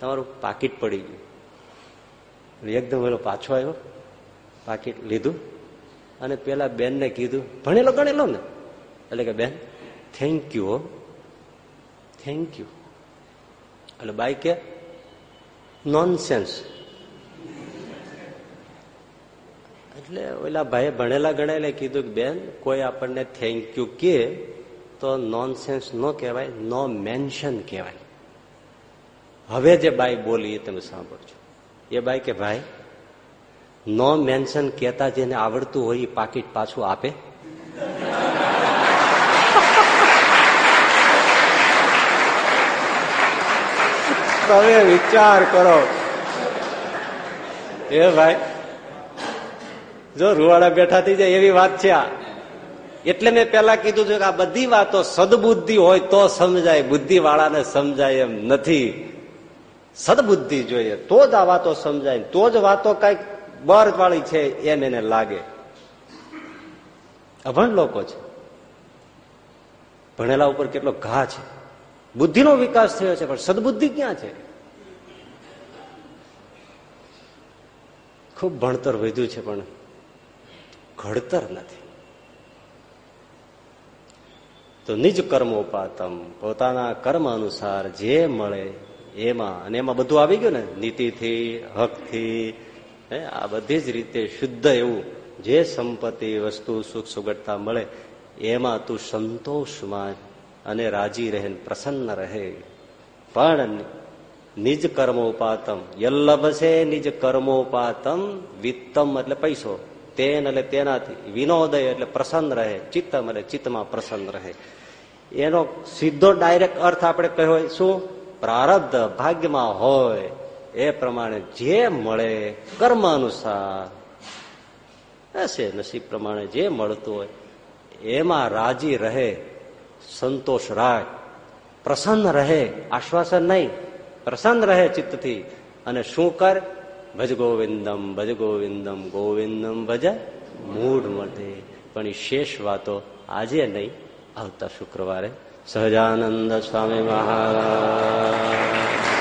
તમારું પાકીટ પડી ગયું. એકદમ ઓલો પાછો આવ્યો, પાકીટ લીધું. અને પેલા બેનને કીધું, ભણેલો ગણેલો ને. એટલે કે, બેન થેન્ક યુ થેન્ક યુ એટલે બાઈ કે નોનસેન્સ એટલે ઓલા ભાઈએ ભણેલા ગણેલા કીધું કે, બેન, કોઈ આપણને થેન્ક યુ કે, તો નોનસેન્સ ન કહેવાય નો મેન્શન કહેવાય. હવે જે બાઈ બોલી એ તમે સાંભળજો. એ બાઈ કે, ભાઈ નો મેન્શન કહેતા જેને આવડતું હોય એ પાકીટ પાછું આપે. તમે વિચાર કરો. એ ભાઈ, જો રૂવાડા બેઠા થઈ જાય એવી વાત છે આ. એટલે મેં પેલા કીધું છે કે આ બધી વાતો સદબુદ્ધિ હોય તો સમજાય બુદ્ધિ વાળાને સમજાય એમ નથી. સદબુદ્ધિ જોઈએ, તો જ આ વાતો સમજાય તો જ વાતો કંઈક બર વાળી છે એમ એને લાગે. અભણ લોકો છે. ભણેલા ઉપર કેટલો ઘા છે. બુદ્ધિનો વિકાસ થયો છે, પણ સદબુદ્ધિ ક્યાં છે? ખૂબ ભણતર વધ્યું છે, પણ ઘડતર નથી. તો નિજ કર્મોપાતમ, પોતાના કર્મ અનુસાર જે મળે એમાં, અને એમાં બધું આવી ગયું ને, નીતિથી, હકથી, હે, આ બધી જ રીતે શુદ્ધ એવું, જે સંપત્તિ, વસ્તુ, સુખ, સુગડતા મળે, એમાં તું સંતોષમાં અને રાજી રહે પ્રસન્ન રહે. પણ નિજ કર્મોપાતમ, યલ્લભસે નિજ કર્મોપાતમ વિત્તમ એટલે પૈસો. તેન એટલે તેનાથી, વિનોદય એટલે પ્રસન્ન રહે, ચિત્તમ એટલે ચિત્તમાં પ્રસન્ન રહે. એનો સીધો ડાયરેક્ટ અર્થ આપણે કહ્યો શું? પ્રારબ્ધ ભાગ્યમાં હોય, એ પ્રમાણે જે મળે કર્મ અનુસાર, હશે, નસીબ પ્રમાણે જે મળતું હોય, એમાં રાજી રહે. સંતોષ રાખ પ્રસન્ન રહે, આશ્વાસન નહીં. પ્રસન્ન રહે ચિત્તથી. અને શું કર? ભજ ગોવિંદમ ભજ ગોવિંદમ ગોવિંદમ ભજ મૂઢ મટે પણ એ શેષ વાતો આજે નહીં, આવતા શુક્રવારે. સહજાનંદ સ્વામી મહારાજ.